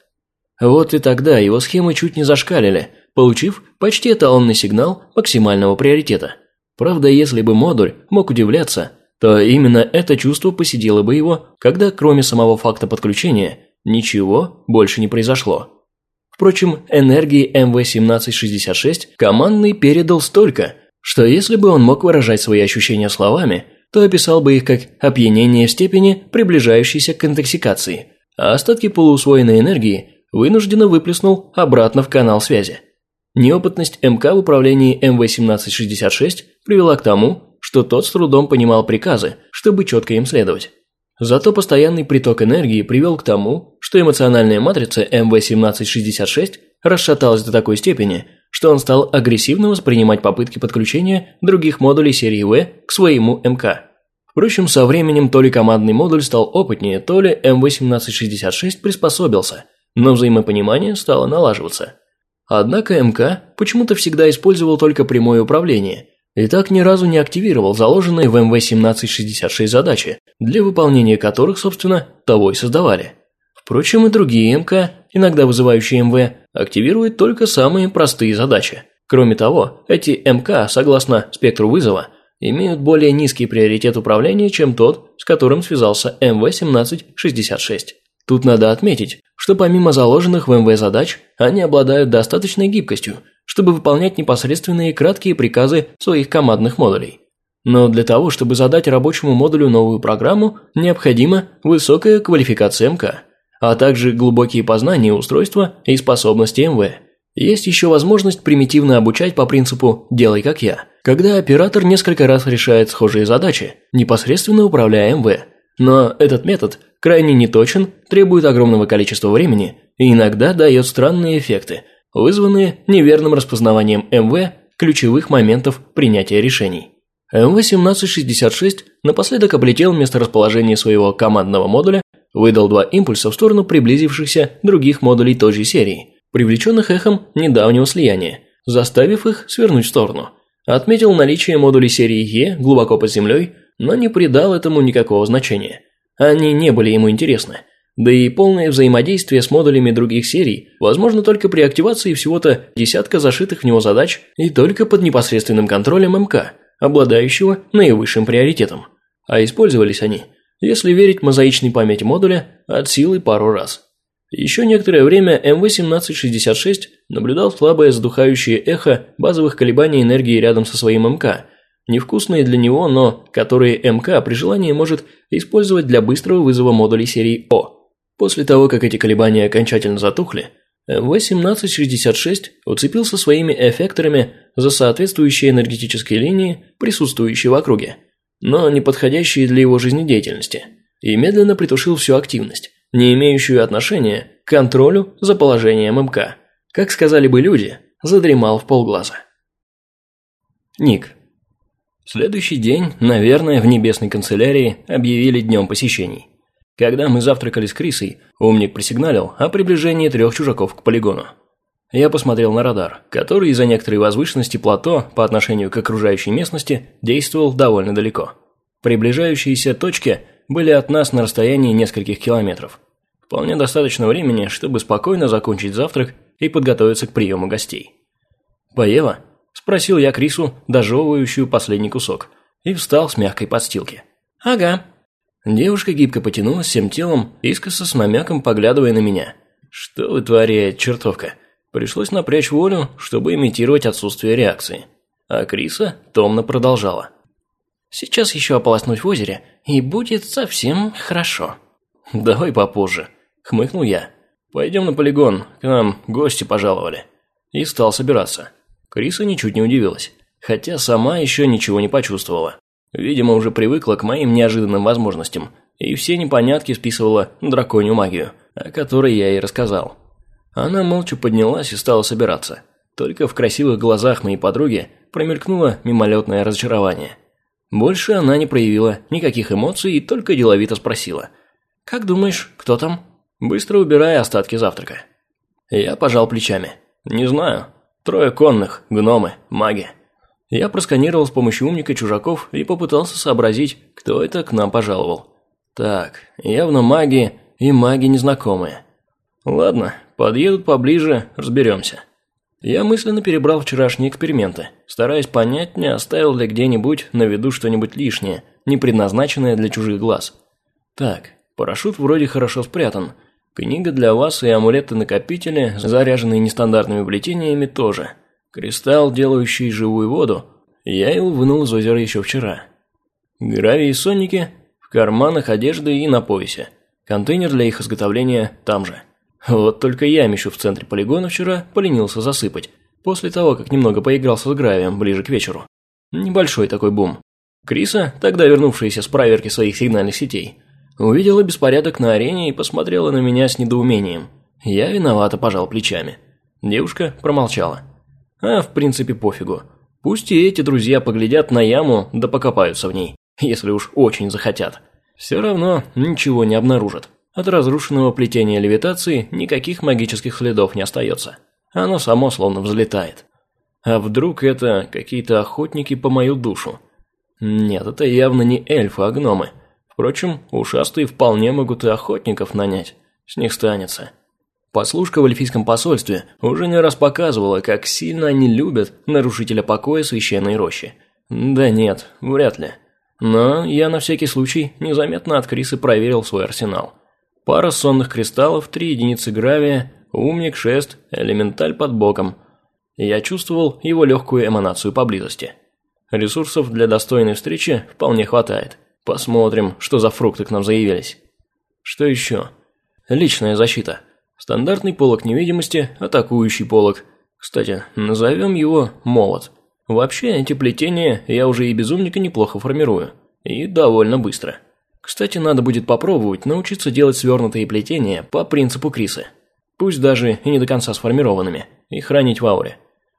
Вот и тогда его схемы чуть не зашкалили, получив почти эталонный сигнал максимального приоритета. Правда, если бы модуль мог удивляться – то именно это чувство посидело бы его, когда кроме самого факта подключения ничего больше не произошло. Впрочем, энергии МВ-1766 командный передал столько, что если бы он мог выражать свои ощущения словами, то описал бы их как опьянение в степени, приближающейся к интоксикации, а остатки полуусвоенной энергии вынужденно выплеснул обратно в канал связи. Неопытность МК в управлении МВ-1766 привела к тому, что тот с трудом понимал приказы, чтобы четко им следовать. Зато постоянный приток энергии привел к тому, что эмоциональная матрица МВ-1766 расшаталась до такой степени, что он стал агрессивно воспринимать попытки подключения других модулей серии В к своему МК. Впрочем, со временем то ли командный модуль стал опытнее, то ли М1866 приспособился, но взаимопонимание стало налаживаться. Однако МК почему-то всегда использовал только прямое управление и так ни разу не активировал заложенные в МВ-1766 задачи, для выполнения которых, собственно, того и создавали. Впрочем, и другие МК, иногда вызывающие МВ, активируют только самые простые задачи. Кроме того, эти МК, согласно спектру вызова, имеют более низкий приоритет управления, чем тот, с которым связался МВ-1766. Тут надо отметить, что помимо заложенных в МВ задач, они обладают достаточной гибкостью, чтобы выполнять непосредственные краткие приказы своих командных модулей. Но для того, чтобы задать рабочему модулю новую программу, необходима высокая квалификация МК, а также глубокие познания устройства и способности МВ. Есть еще возможность примитивно обучать по принципу «делай как я», когда оператор несколько раз решает схожие задачи, непосредственно управляя МВ. Но этот метод крайне неточен, требует огромного количества времени и иногда дает странные эффекты, вызванные неверным распознаванием МВ ключевых моментов принятия решений. МВ-1766 напоследок облетел месторасположение своего командного модуля, выдал два импульса в сторону приблизившихся других модулей той же серии – привлеченных эхом недавнего слияния, заставив их свернуть в сторону. Отметил наличие модулей серии Е глубоко под землей, но не придал этому никакого значения. Они не были ему интересны. Да и полное взаимодействие с модулями других серий возможно только при активации всего-то десятка зашитых в него задач и только под непосредственным контролем МК, обладающего наивысшим приоритетом. А использовались они, если верить мозаичной памяти модуля, от силы пару раз. Еще некоторое время МВ-1766 наблюдал слабое задухающее эхо базовых колебаний энергии рядом со своим МК, невкусные для него, но которые МК при желании может использовать для быстрого вызова модулей серии О. После того, как эти колебания окончательно затухли, МВ-1766 уцепился своими эффекторами за соответствующие энергетические линии, присутствующие в округе, но не подходящие для его жизнедеятельности, и медленно притушил всю активность не имеющую отношения к контролю за положением МК. Как сказали бы люди, задремал в полглаза. Ник. Следующий день, наверное, в небесной канцелярии объявили днем посещений. Когда мы завтракали с Крисой, умник просигналил о приближении трех чужаков к полигону. Я посмотрел на радар, который из-за некоторой возвышенности плато по отношению к окружающей местности действовал довольно далеко. Приближающиеся точки были от нас на расстоянии нескольких километров. Вполне достаточно времени, чтобы спокойно закончить завтрак и подготовиться к приему гостей. «Поева?» – спросил я Крису, дожевывающую последний кусок, и встал с мягкой подстилки. «Ага». Девушка гибко потянулась всем телом, искоса с намеком поглядывая на меня. «Что вытворяет чертовка?» Пришлось напрячь волю, чтобы имитировать отсутствие реакции. А Криса томно продолжала. «Сейчас еще ополоснуть в озере, и будет совсем хорошо». «Давай попозже», Хмыкнул я. «Пойдем на полигон, к нам гости пожаловали». И стал собираться. Криса ничуть не удивилась, хотя сама еще ничего не почувствовала. Видимо, уже привыкла к моим неожиданным возможностям, и все непонятки списывала драконью магию, о которой я ей рассказал. Она молча поднялась и стала собираться. Только в красивых глазах моей подруги промелькнуло мимолетное разочарование. Больше она не проявила никаких эмоций и только деловито спросила. «Как думаешь, кто там?» быстро убирая остатки завтрака. Я пожал плечами. Не знаю. Трое конных, гномы, маги. Я просканировал с помощью умника чужаков и попытался сообразить, кто это к нам пожаловал. Так, явно маги и маги незнакомые. Ладно, подъедут поближе, разберемся. Я мысленно перебрал вчерашние эксперименты, стараясь понять, не оставил ли где-нибудь на виду что-нибудь лишнее, не предназначенное для чужих глаз. Так, парашют вроде хорошо спрятан, Книга для вас и амулеты-накопители, заряженные нестандартными плетениями, тоже. Кристалл, делающий живую воду. Я его вынул из озера еще вчера. Гравий и сонники в карманах одежды и на поясе. Контейнер для их изготовления там же. Вот только я ямищу в центре полигона вчера поленился засыпать. После того, как немного поигрался с гравием ближе к вечеру. Небольшой такой бум. Криса, тогда вернувшаяся с проверки своих сигнальных сетей, увидела беспорядок на арене и посмотрела на меня с недоумением. Я виновато пожал плечами. Девушка промолчала. А, в принципе, пофигу. Пусть и эти друзья поглядят на яму, да покопаются в ней, если уж очень захотят. Все равно ничего не обнаружат. От разрушенного плетения левитации никаких магических следов не остается. Оно само словно взлетает. А вдруг это какие-то охотники по мою душу? Нет, это явно не эльфы, а гномы. Впрочем, ушастые вполне могут и охотников нанять. С них станется. Послушка в эльфийском посольстве уже не раз показывала, как сильно они любят нарушителя покоя священной рощи. Да нет, вряд ли. Но я на всякий случай незаметно от Крисы проверил свой арсенал. Пара сонных кристаллов, три единицы гравия, умник, шест, элементаль под боком. Я чувствовал его легкую эманацию поблизости. Ресурсов для достойной встречи вполне хватает. Посмотрим, что за фрукты к нам заявились. Что еще? Личная защита. Стандартный полог невидимости, атакующий полог. Кстати, назовем его молот. Вообще, эти плетения я уже и безумника неплохо формирую. И довольно быстро. Кстати, надо будет попробовать научиться делать свернутые плетения по принципу Крисы. Пусть даже и не до конца сформированными, и хранить в ауре.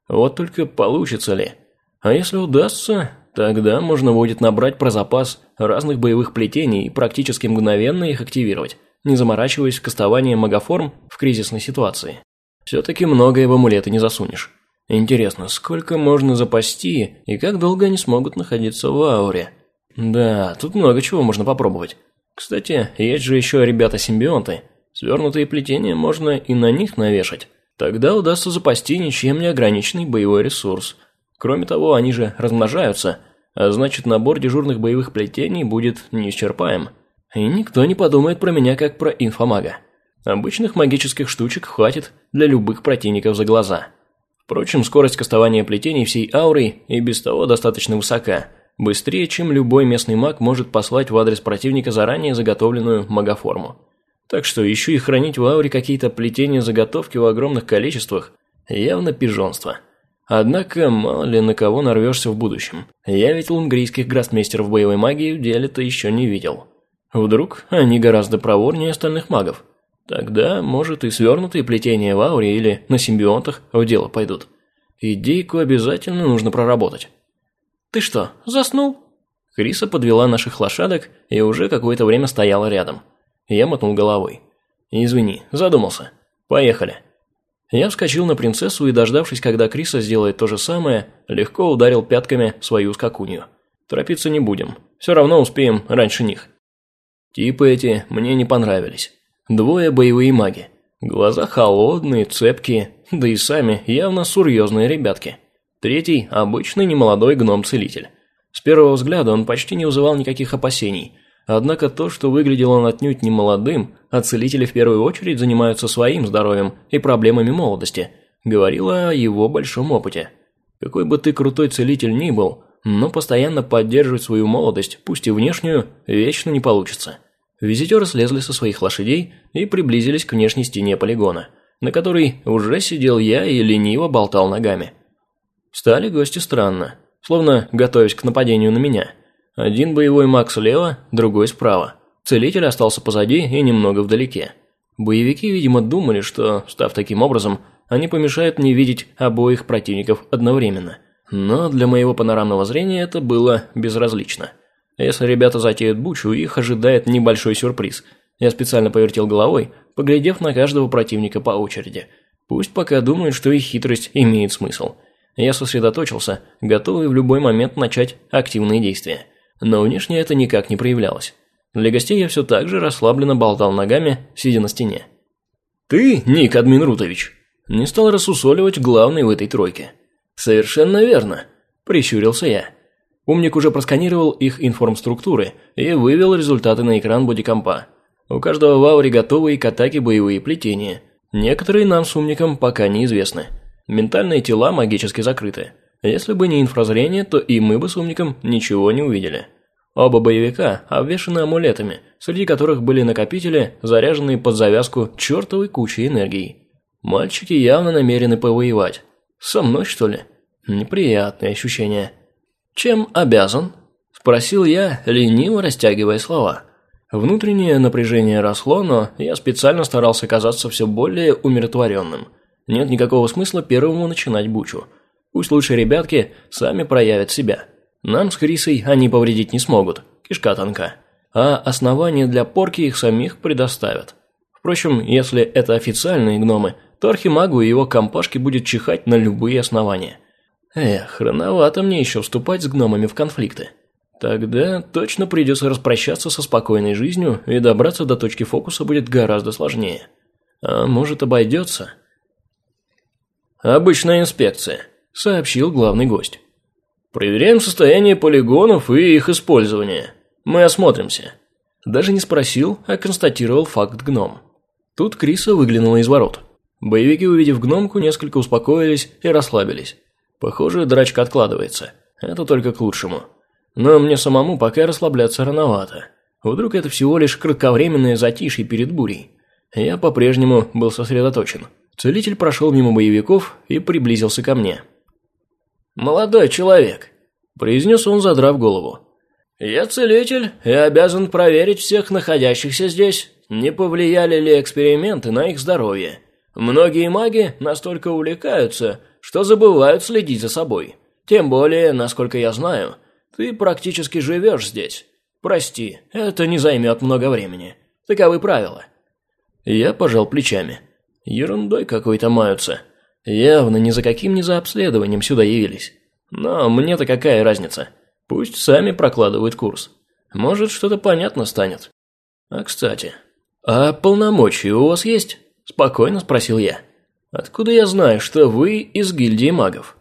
Вот только получится ли? А если удастся, тогда можно будет набрать про запас разных боевых плетений и практически мгновенно их активировать, не заморачиваясь кастованием магоформ в кризисной ситуации. Все-таки многое в амулеты не засунешь. Интересно, сколько можно запасти и как долго они смогут находиться в ауре? Да, тут много чего можно попробовать. Кстати, есть же еще ребята-симбионты. Свернутые плетения можно и на них навешать. Тогда удастся запасти ничем не ограниченный боевой ресурс. Кроме того, они же размножаются, а значит набор дежурных боевых плетений будет неисчерпаем. И никто не подумает про меня как про инфомага. Обычных магических штучек хватит для любых противников за глаза. Впрочем, скорость кастования плетений всей аурой и без того достаточно высока – Быстрее, чем любой местный маг может послать в адрес противника заранее заготовленную магоформу. Так что еще и хранить в ауре какие-то плетения заготовки в огромных количествах – явно пижонство. Однако, мало ли на кого нарвешься в будущем. Я ведь лунгрийских гроссмейстеров боевой магии в деле-то еще не видел. Вдруг они гораздо проворнее остальных магов. Тогда, может, и свернутые плетения в ауре или на симбионтах в дело пойдут. Идейку обязательно нужно проработать. «Ты что, заснул?» Криса подвела наших лошадок и уже какое-то время стояла рядом. Я мотнул головой. «Извини, задумался. Поехали». Я вскочил на принцессу и, дождавшись, когда Криса сделает то же самое, легко ударил пятками свою скакунью. Торопиться не будем. Все равно успеем раньше них. Типы эти мне не понравились. Двое боевые маги. Глаза холодные, цепкие, да и сами явно серьезные ребятки. Третий – обычный немолодой гном-целитель. С первого взгляда он почти не вызывал никаких опасений. Однако то, что выглядел он отнюдь не молодым, а целители в первую очередь занимаются своим здоровьем и проблемами молодости, говорило о его большом опыте. Какой бы ты крутой целитель ни был, но постоянно поддерживать свою молодость, пусть и внешнюю, вечно не получится. Визитеры слезли со своих лошадей и приблизились к внешней стене полигона, на которой уже сидел я и лениво болтал ногами. Стали гости странно, словно готовясь к нападению на меня. Один боевой маг слева, другой справа. Целитель остался позади и немного вдалеке. Боевики, видимо, думали, что, став таким образом, они помешают мне видеть обоих противников одновременно. Но для моего панорамного зрения это было безразлично. Если ребята затеют бучу, их ожидает небольшой сюрприз. Я специально повертел головой, поглядев на каждого противника по очереди. Пусть пока думают, что их хитрость имеет смысл. Я сосредоточился, готовый в любой момент начать активные действия. Но внешне это никак не проявлялось. Для гостей я все так же расслабленно болтал ногами, сидя на стене. «Ты, Ник Админрутович!» Не стал рассусоливать главный в этой тройке. «Совершенно верно», – прищурился я. Умник уже просканировал их информструктуры и вывел результаты на экран бодикомпа. У каждого в ауре готовые к атаке боевые плетения. Некоторые нам с умником пока неизвестны. Ментальные тела магически закрыты. Если бы не инфразрение, то и мы бы с умником ничего не увидели. Оба боевика обвешаны амулетами, среди которых были накопители, заряженные под завязку чертовой кучей энергии. Мальчики явно намерены повоевать. Со мной, что ли? Неприятное ощущение. Чем обязан? Спросил я, лениво растягивая слова. Внутреннее напряжение росло, но я специально старался казаться все более умиротворенным. Нет никакого смысла первому начинать бучу. Пусть лучше ребятки сами проявят себя. Нам с Крисой они повредить не смогут, кишка тонка. А основания для порки их самих предоставят. Впрочем, если это официальные гномы, то Архимагу и его компашке будет чихать на любые основания. Эх, рановато мне еще вступать с гномами в конфликты. Тогда точно придется распрощаться со спокойной жизнью, и добраться до точки фокуса будет гораздо сложнее. А может обойдется? «Обычная инспекция», – сообщил главный гость. «Проверяем состояние полигонов и их использование. Мы осмотримся». Даже не спросил, а констатировал факт гном. Тут Криса выглянула из ворот. Боевики, увидев гномку, несколько успокоились и расслабились. Похоже, драчка откладывается. Это только к лучшему. Но мне самому пока расслабляться рановато. Вдруг это всего лишь кратковременное затишье перед бурей. Я по-прежнему был сосредоточен. Целитель прошел мимо боевиков и приблизился ко мне. «Молодой человек», – произнес он, задрав голову. «Я целитель и обязан проверить всех находящихся здесь, не повлияли ли эксперименты на их здоровье. Многие маги настолько увлекаются, что забывают следить за собой. Тем более, насколько я знаю, ты практически живешь здесь. Прости, это не займет много времени. Таковы правила». Я пожал плечами. Ерундой какой-то маются. Явно ни за каким ни за обследованием сюда явились. Но мне-то какая разница? Пусть сами прокладывают курс. Может, что-то понятно станет. А кстати, а полномочия у вас есть? Спокойно спросил я. Откуда я знаю, что вы из гильдии магов?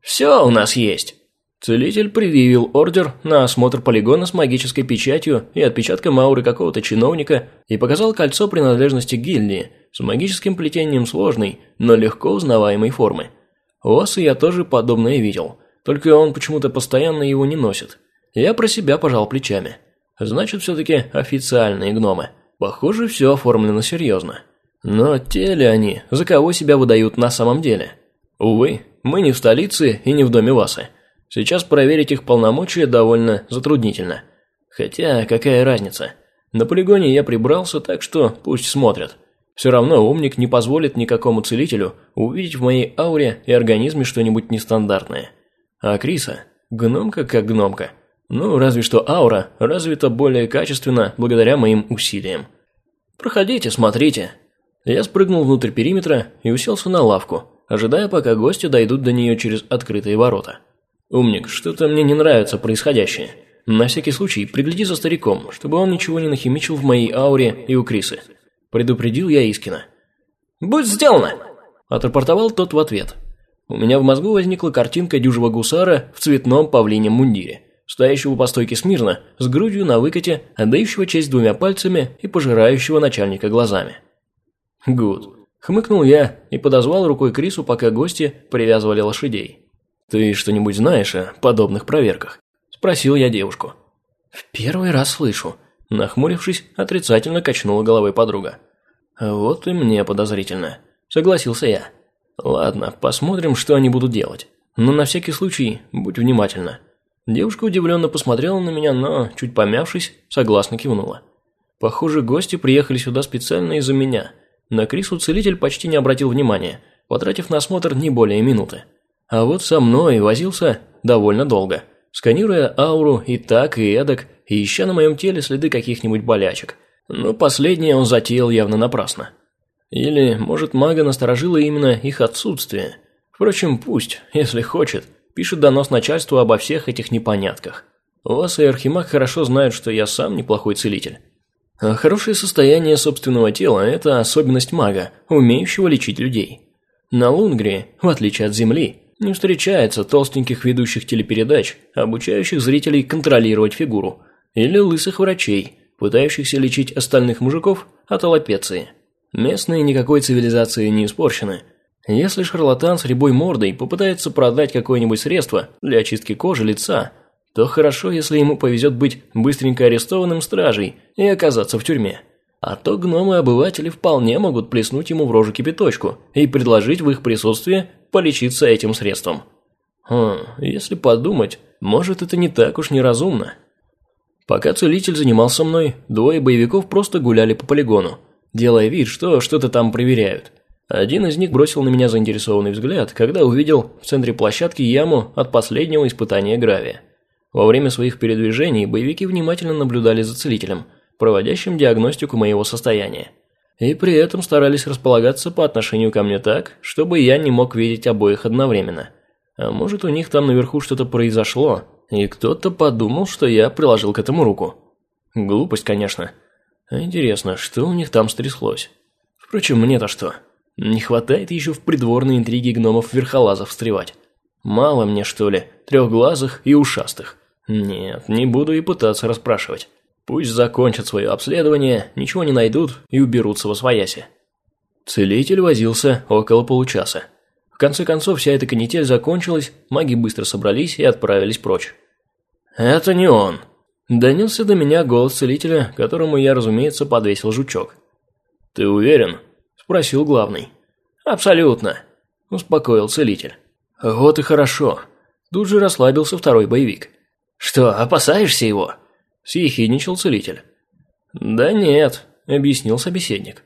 Все у нас есть. Целитель предъявил ордер на осмотр полигона с магической печатью и отпечатком ауры какого-то чиновника и показал кольцо принадлежности гильдии с магическим плетением сложной, но легко узнаваемой формы. У вас и я тоже подобное видел, только он почему-то постоянно его не носит. Я про себя пожал плечами. Значит, все-таки официальные гномы. Похоже, все оформлено серьезно. Но те ли они, за кого себя выдают на самом деле? Увы, мы не в столице и не в доме Васы. Сейчас проверить их полномочия довольно затруднительно. Хотя, какая разница? На полигоне я прибрался, так что пусть смотрят. Все равно умник не позволит никакому целителю увидеть в моей ауре и организме что-нибудь нестандартное. А Криса – гномка как гномка. Ну, разве что аура развита более качественно благодаря моим усилиям. Проходите, смотрите. Я спрыгнул внутрь периметра и уселся на лавку, ожидая, пока гости дойдут до нее через открытые ворота. «Умник, что-то мне не нравится происходящее. На всякий случай пригляди за стариком, чтобы он ничего не нахимичил в моей ауре и у Крисы». Предупредил я Искина. «Будь сделано!» Отрапортовал тот в ответ. У меня в мозгу возникла картинка дюжего гусара в цветном павлинем мундире, стоящего по стойке смирно, с грудью на выкате, отдающего честь двумя пальцами и пожирающего начальника глазами. «Гуд», – хмыкнул я и подозвал рукой Крису, пока гости привязывали лошадей. «Ты что-нибудь знаешь о подобных проверках?» – спросил я девушку. «В первый раз слышу», – нахмурившись, отрицательно качнула головой подруга. «Вот и мне подозрительно», – согласился я. «Ладно, посмотрим, что они будут делать. Но на всякий случай будь внимательна». Девушка удивленно посмотрела на меня, но, чуть помявшись, согласно кивнула. Похоже, гости приехали сюда специально из-за меня. На Крису целитель почти не обратил внимания, потратив на осмотр не более минуты. А вот со мной возился довольно долго, сканируя ауру и так, и эдак, и ища на моем теле следы каких-нибудь болячек. Но последнее он затеял явно напрасно. Или, может, мага насторожило именно их отсутствие. Впрочем, пусть, если хочет, пишет донос начальству обо всех этих непонятках. Вас и Архимаг хорошо знают, что я сам неплохой целитель. А хорошее состояние собственного тела – это особенность мага, умеющего лечить людей. На Лунгре, в отличие от Земли, не встречается толстеньких ведущих телепередач, обучающих зрителей контролировать фигуру, или лысых врачей, пытающихся лечить остальных мужиков от аллопеции. Местные никакой цивилизации не испорчены. Если шарлатан с рябой мордой попытается продать какое-нибудь средство для очистки кожи лица, то хорошо, если ему повезет быть быстренько арестованным стражей и оказаться в тюрьме. А то гномы-обыватели вполне могут плеснуть ему в рожу кипяточку и предложить в их присутствии полечиться этим средством. Хм, если подумать, может это не так уж неразумно. Пока целитель занимался мной, двое боевиков просто гуляли по полигону, делая вид, что что-то там проверяют. Один из них бросил на меня заинтересованный взгляд, когда увидел в центре площадки яму от последнего испытания гравия. Во время своих передвижений боевики внимательно наблюдали за целителем, проводящим диагностику моего состояния. И при этом старались располагаться по отношению ко мне так, чтобы я не мог видеть обоих одновременно. А может, у них там наверху что-то произошло, и кто-то подумал, что я приложил к этому руку. Глупость, конечно. Интересно, что у них там стряслось? Впрочем, мне-то что? Не хватает еще в придворные интриги гномов-верхолазов встревать. Мало мне, что ли, трехглазых и ушастых. Нет, не буду и пытаться расспрашивать. Пусть закончат свое обследование, ничего не найдут и уберутся во свояси. Целитель возился около получаса. В конце концов, вся эта канитель закончилась, маги быстро собрались и отправились прочь. «Это не он!» Донесся до меня голос целителя, которому я, разумеется, подвесил жучок. «Ты уверен?» – спросил главный. «Абсолютно», – успокоил целитель. «Вот и хорошо». Тут же расслабился второй боевик. «Что, опасаешься его?» – съехидничал целитель. «Да нет», – объяснил собеседник.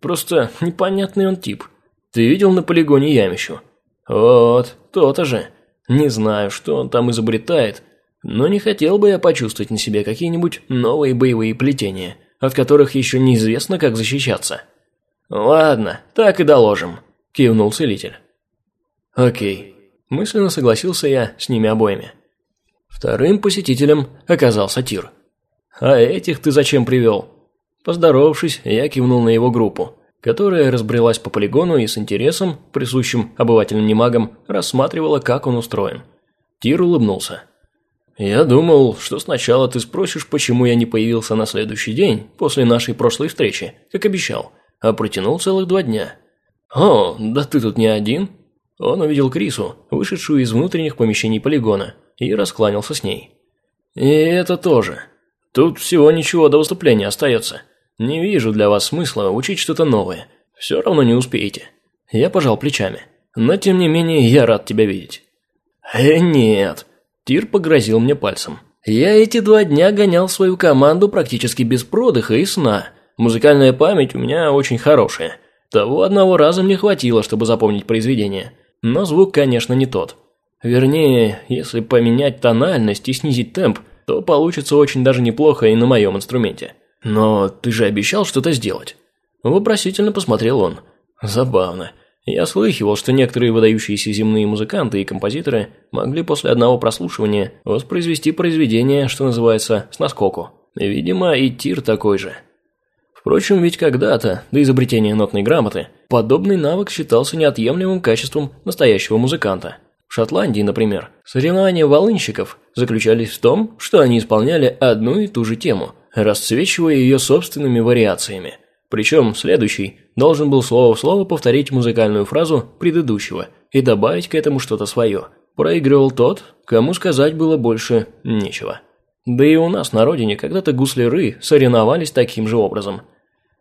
«Просто непонятный он тип. Ты видел на полигоне ямищу?» «Вот, то-то же. Не знаю, что он там изобретает, но не хотел бы я почувствовать на себе какие-нибудь новые боевые плетения, от которых еще неизвестно, как защищаться». «Ладно, так и доложим», – кивнул целитель. «Окей», – мысленно согласился я с ними обоими. Вторым посетителем оказался Тир. «А этих ты зачем привел?» Поздоровавшись, я кивнул на его группу, которая разбрелась по полигону и с интересом, присущим обывателям-немагам, рассматривала, как он устроен. Тир улыбнулся. «Я думал, что сначала ты спросишь, почему я не появился на следующий день, после нашей прошлой встречи, как обещал, а протянул целых два дня». «О, да ты тут не один?» Он увидел Крису, вышедшую из внутренних помещений полигона, и раскланялся с ней. «И это тоже. Тут всего ничего до выступления остается. Не вижу для вас смысла учить что-то новое. Все равно не успеете». Я пожал плечами. «Но тем не менее, я рад тебя видеть». «Э, нет». Тир погрозил мне пальцем. «Я эти два дня гонял свою команду практически без продыха и сна. Музыкальная память у меня очень хорошая. Того одного раза мне хватило, чтобы запомнить произведение. Но звук, конечно, не тот. Вернее, если поменять тональность и снизить темп, то получится очень даже неплохо и на моем инструменте. Но ты же обещал что-то сделать. Вопросительно посмотрел он. Забавно. Я слыхивал, что некоторые выдающиеся земные музыканты и композиторы могли после одного прослушивания воспроизвести произведение, что называется, с наскоку. Видимо, и Тир такой же. Впрочем, ведь когда-то, до изобретения нотной грамоты, подобный навык считался неотъемлемым качеством настоящего музыканта – в Шотландии, например, соревнования волынщиков заключались в том, что они исполняли одну и ту же тему, расцвечивая ее собственными вариациями. Причем следующий должен был слово в слово повторить музыкальную фразу предыдущего и добавить к этому что-то свое. Проигрывал тот, кому сказать было больше нечего. Да и у нас на родине когда-то гусляры соревновались таким же образом.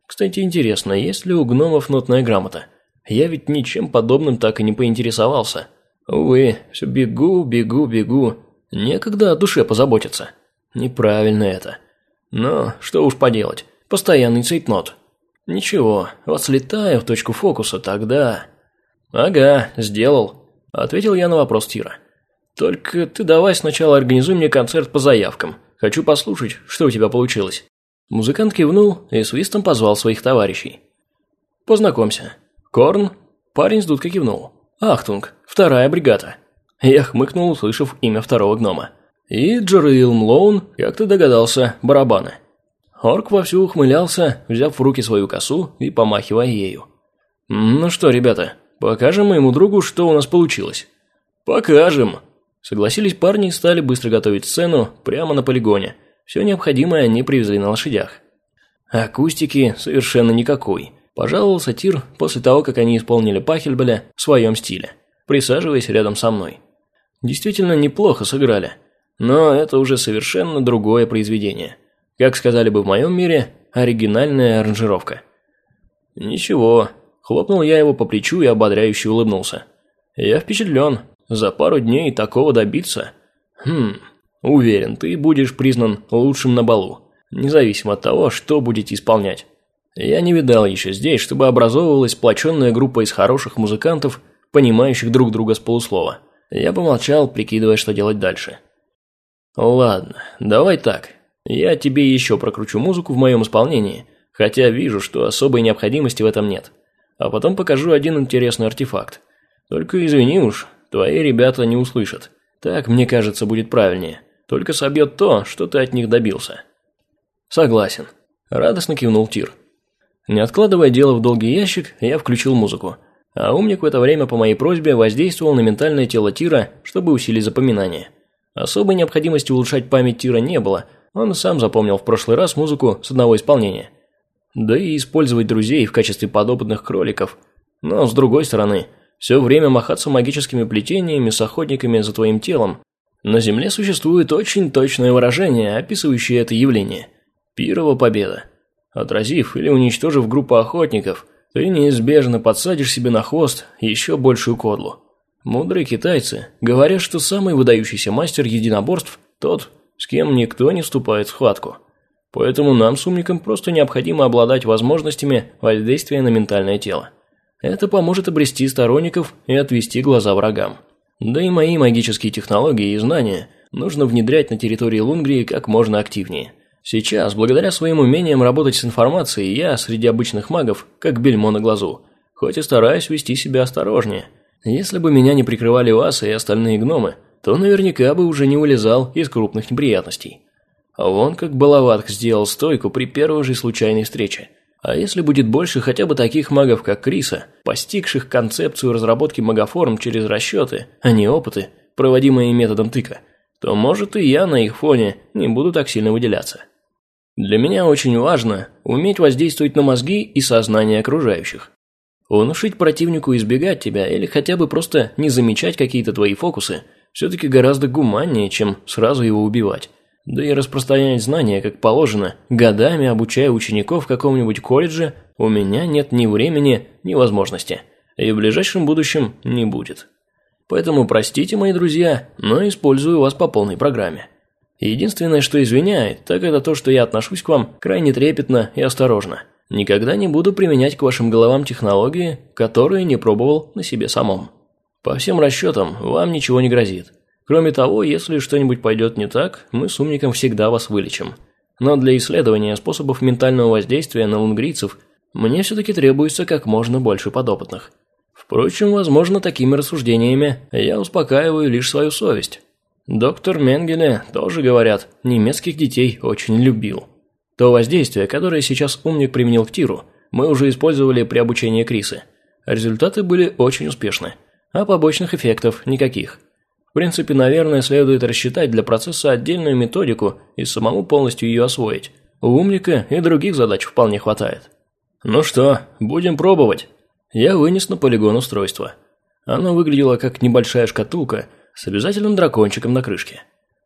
Кстати, интересно, есть ли у гномов нотная грамота? Я ведь ничем подобным так и не поинтересовался. Увы, все бегу, бегу, бегу. Некогда о душе позаботиться. Неправильно это. Но что уж поделать, постоянный цейтнот. Ничего, вот слетаю в точку фокуса, тогда... Ага, сделал. Ответил я на вопрос Тира. Только ты давай сначала организуй мне концерт по заявкам. Хочу послушать, что у тебя получилось. Музыкант кивнул и свистом позвал своих товарищей. Познакомься. Корн. Парень с дудкой кивнул. Ахтунг, вторая бригада. Я хмыкнул, услышав имя второго гнома. И Джерил Млоун, как ты догадался, барабаны. Орк вовсю ухмылялся, взяв в руки свою косу и помахивая ею. «Ну что, ребята, покажем моему другу, что у нас получилось?» «Покажем!» Согласились парни и стали быстро готовить сцену прямо на полигоне. Все необходимое они привезли на лошадях. Акустики совершенно никакой. Пожаловался Тир после того, как они исполнили Пахельбеля в своем стиле, присаживаясь рядом со мной. Действительно неплохо сыграли, но это уже совершенно другое произведение. Как сказали бы в моем мире, оригинальная аранжировка. Ничего, хлопнул я его по плечу и ободряюще улыбнулся. Я впечатлен. За пару дней такого добиться. Хм, уверен, ты будешь признан лучшим на балу, независимо от того, что будете исполнять. Я не видал еще здесь, чтобы образовывалась сплоченная группа из хороших музыкантов, понимающих друг друга с полуслова. Я помолчал, прикидывая, что делать дальше. Ладно, давай так. Я тебе еще прокручу музыку в моем исполнении, хотя вижу, что особой необходимости в этом нет. А потом покажу один интересный артефакт. Только извини уж, твои ребята не услышат. Так, мне кажется, будет правильнее. Только собьет то, что ты от них добился. Согласен. Радостно кивнул Тир. Не откладывая дело в долгий ящик, я включил музыку. А умник в это время по моей просьбе воздействовал на ментальное тело Тира, чтобы усилить запоминание. Особой необходимости улучшать память Тира не было, он сам запомнил в прошлый раз музыку с одного исполнения. Да и использовать друзей в качестве подопытных кроликов. Но с другой стороны, все время махаться магическими плетениями с охотниками за твоим телом. На Земле существует очень точное выражение, описывающее это явление. Пирова победа. Отразив или уничтожив группу охотников, ты неизбежно подсадишь себе на хвост еще большую кодлу. Мудрые китайцы говорят, что самый выдающийся мастер единоборств – тот, с кем никто не вступает в схватку. Поэтому нам с умником просто необходимо обладать возможностями воздействия на ментальное тело. Это поможет обрести сторонников и отвести глаза врагам. Да и мои магические технологии и знания нужно внедрять на территории Лунгрии как можно активнее. Сейчас, благодаря своим умениям работать с информацией, я среди обычных магов как бельмо на глазу, хоть и стараюсь вести себя осторожнее. Если бы меня не прикрывали Васа и остальные гномы, то наверняка бы уже не вылезал из крупных неприятностей. А вон как Балаватх сделал стойку при первой же случайной встрече. А если будет больше хотя бы таких магов, как Криса, постигших концепцию разработки магоформ через расчеты, а не опыты, проводимые методом тыка, то, может, и я на их фоне не буду так сильно выделяться. Для меня очень важно уметь воздействовать на мозги и сознание окружающих. Внушить противнику избегать тебя или хотя бы просто не замечать какие-то твои фокусы все-таки гораздо гуманнее, чем сразу его убивать. Да и распространять знания, как положено, годами обучая учеников в каком-нибудь колледже, у меня нет ни времени, ни возможности. И в ближайшем будущем не будет. Поэтому простите, мои друзья, но использую вас по полной программе. Единственное, что извиняет, так это то, что я отношусь к вам крайне трепетно и осторожно. Никогда не буду применять к вашим головам технологии, которые не пробовал на себе самом. По всем расчетам, вам ничего не грозит. Кроме того, если что-нибудь пойдет не так, мы с умником всегда вас вылечим. Но для исследования способов ментального воздействия на лунгрийцев мне все-таки требуется как можно больше подопытных. Впрочем, возможно, такими рассуждениями я успокаиваю лишь свою совесть. Доктор Менгеле тоже, говорят, немецких детей очень любил. То воздействие, которое сейчас умник применил к Тиру, мы уже использовали при обучении Крисы. Результаты были очень успешны, а побочных эффектов никаких принципе, наверное, следует рассчитать для процесса отдельную методику и самому полностью ее освоить. У умника и других задач вполне хватает. Ну что, будем пробовать. Я вынес на полигон устройство. Оно выглядело как небольшая шкатулка с обязательным дракончиком на крышке.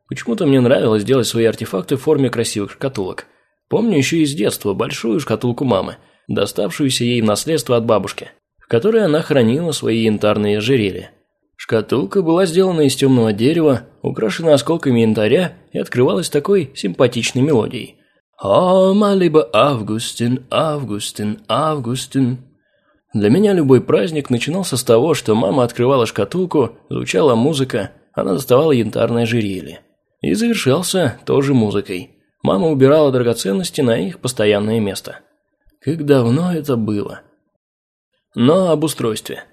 Почему-то мне нравилось делать свои артефакты в форме красивых шкатулок. Помню еще из детства большую шкатулку мамы, доставшуюся ей в наследство от бабушки, в которой она хранила свои янтарные ожерелья. Шкатулка была сделана из темного дерева, украшена осколками янтаря и открывалась такой симпатичной мелодией. «О, малибо Августин, Августин, Августин». Для меня любой праздник начинался с того, что мама открывала шкатулку, звучала музыка, она доставала янтарное ожерелье. И завершался тоже музыкой. Мама убирала драгоценности на их постоянное место. Как давно это было. Но об устройстве.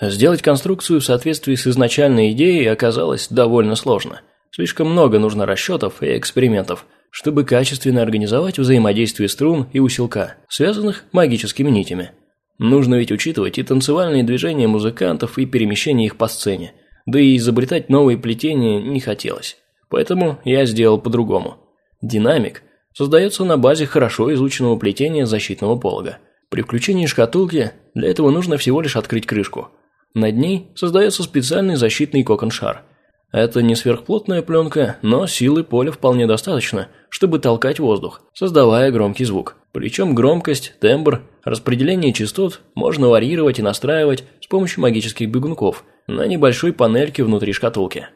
Сделать конструкцию в соответствии с изначальной идеей оказалось довольно сложно. Слишком много нужно расчетов и экспериментов, чтобы качественно организовать взаимодействие струн и усилка, связанных магическими нитями. Нужно ведь учитывать и танцевальные движения музыкантов, и перемещение их по сцене. Да и изобретать новые плетения не хотелось. Поэтому я сделал по-другому. Динамик создается на базе хорошо изученного плетения защитного полога. При включении шкатулки для этого нужно всего лишь открыть крышку – над ней создается специальный защитный кокон-шар. Это не сверхплотная пленка, но силы поля вполне достаточно, чтобы толкать воздух, создавая громкий звук. Причем громкость, тембр распределение частот можно варьировать и настраивать с помощью магических бегунков на небольшой панельке внутри шкатулки.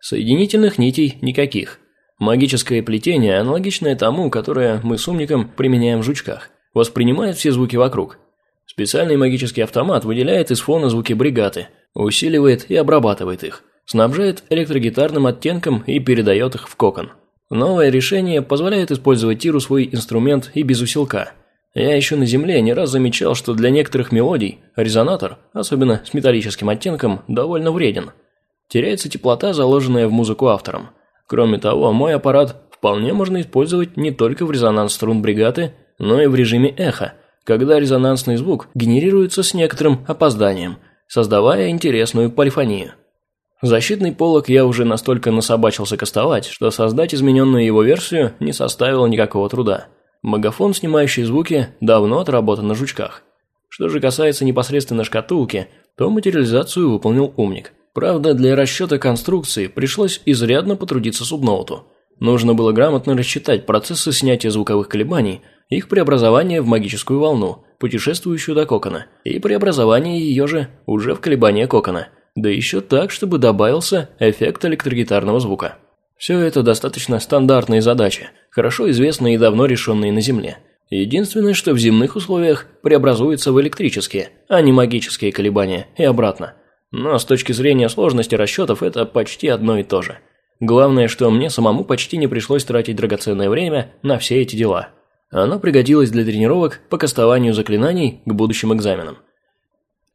Соединительных нитей никаких. Магическое плетение, аналогичное тому, которое мы с умником применяем в жучках, воспринимает все звуки вокруг. Специальный магический автомат выделяет из фона звуки бригады, усиливает и обрабатывает их, снабжает электрогитарным оттенком и передает их в кокон. Новое решение позволяет использовать Тиру свой инструмент и без усилка. Я еще на Земле не раз замечал, что для некоторых мелодий резонатор, особенно с металлическим оттенком, довольно вреден. Теряется теплота, заложенная в музыку автором. Кроме того, мой аппарат вполне можно использовать не только в резонанс струн бригады, но и в режиме эхо, когда резонансный звук генерируется с некоторым опозданием, создавая интересную полифонию. Защитный полог я уже настолько насобачился кастовать, что создать измененную его версию не составило никакого труда. Магафон, снимающий звуки, давно отработан на жучках. Что же касается непосредственно шкатулки, то материализацию выполнил умник. Правда, для расчета конструкции пришлось изрядно потрудиться субноуту. Нужно было грамотно рассчитать процессы снятия звуковых колебаний, их преобразование в магическую волну, путешествующую до кокона, и преобразование ее же уже в колебания кокона – да еще так, чтобы добавился эффект электрогитарного звука. Все это достаточно стандартные задачи, хорошо известные и давно решенные на Земле. Единственное, что в земных условиях преобразуется в электрические, а не магические колебания, и обратно. Но с точки зрения сложности расчетов это почти одно и то же. Главное, что мне самому почти не пришлось тратить драгоценное время на все эти дела. Оно пригодилось для тренировок по кастованию заклинаний к будущим экзаменам.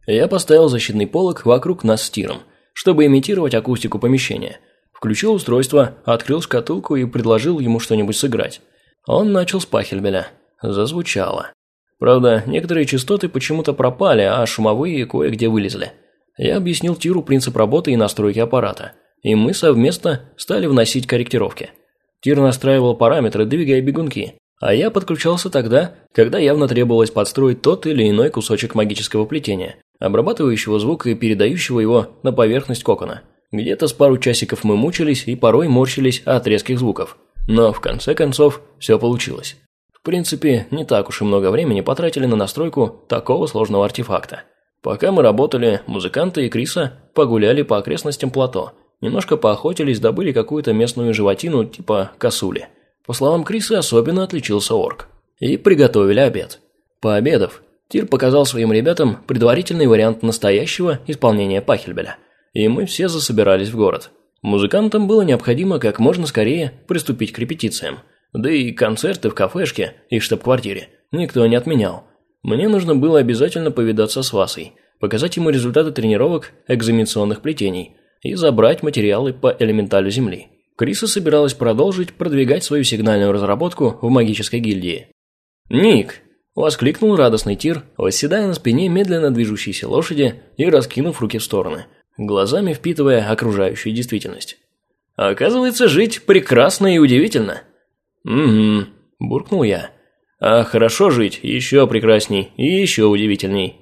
Я поставил защитный полог вокруг нас с тиром, чтобы имитировать акустику помещения. Включил устройство, открыл шкатулку и предложил ему что-нибудь сыграть. Он начал с пахельбеля. Зазвучало. Правда, некоторые частоты почему-то пропали, а шумовые кое-где вылезли. Я объяснил Тиру принцип работы и настройки аппарата, и мы совместно стали вносить корректировки. Тир настраивал параметры, двигая бегунки, а я подключался тогда, когда явно требовалось подстроить тот или иной кусочек магического плетения, обрабатывающего звук и передающего его на поверхность кокона. Где-то с пару часиков мы мучились и порой морщились от резких звуков. Но в конце концов все получилось. В принципе, не так уж и много времени потратили на настройку такого сложного артефакта. Пока мы работали, музыканты и Криса погуляли по окрестностям плато, немножко поохотились, добыли какую-то местную животину типа косули. По словам Криса, особенно отличился орк. И приготовили обед. Пообедав, Тир показал своим ребятам предварительный вариант настоящего исполнения Пахельбеля, и мы все засобирались в город. Музыкантам было необходимо как можно скорее приступить к репетициям, да и концерты в кафешке и штаб-квартире никто не отменял. Мне нужно было обязательно повидаться с Васой, показать ему результаты тренировок экзаменационных плетений и забрать материалы по элементалю Земли. Криса собиралась продолжить продвигать свою сигнальную разработку в магической гильдии. «Ник, Воскликнул радостный Тир, восседая на спине медленно движущейся лошади и раскинув руки в стороны, глазами впитывая окружающую действительность. «Оказывается, жить прекрасно и удивительно». «Угу», – буркнул я. «А хорошо жить еще прекрасней и еще удивительней».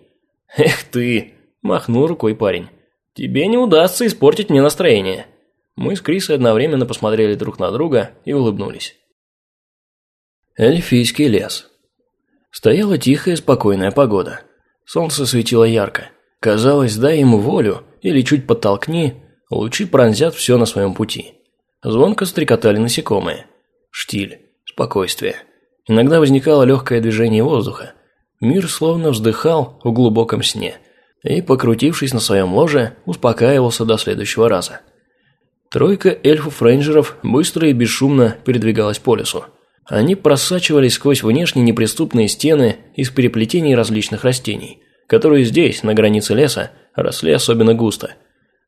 «Эх ты!» – махнул рукой парень. «Тебе не удастся испортить мне настроение». Мы с Крисой одновременно посмотрели друг на друга и улыбнулись. Эльфийский лес. Стояла тихая, спокойная погода. Солнце светило ярко. Казалось, дай ему волю, или чуть подтолкни, лучи пронзят все на своем пути. Звонко стрекотали насекомые. Штиль, спокойствие. Иногда возникало легкое движение воздуха. Мир словно вздыхал в глубоком сне и, покрутившись на своем ложе, успокаивался до следующего раза. Тройка эльфов-рейнджеров быстро и бесшумно передвигалась по лесу. Они просачивались сквозь внешние неприступные стены из переплетений различных растений, которые здесь, на границе леса, росли особенно густо.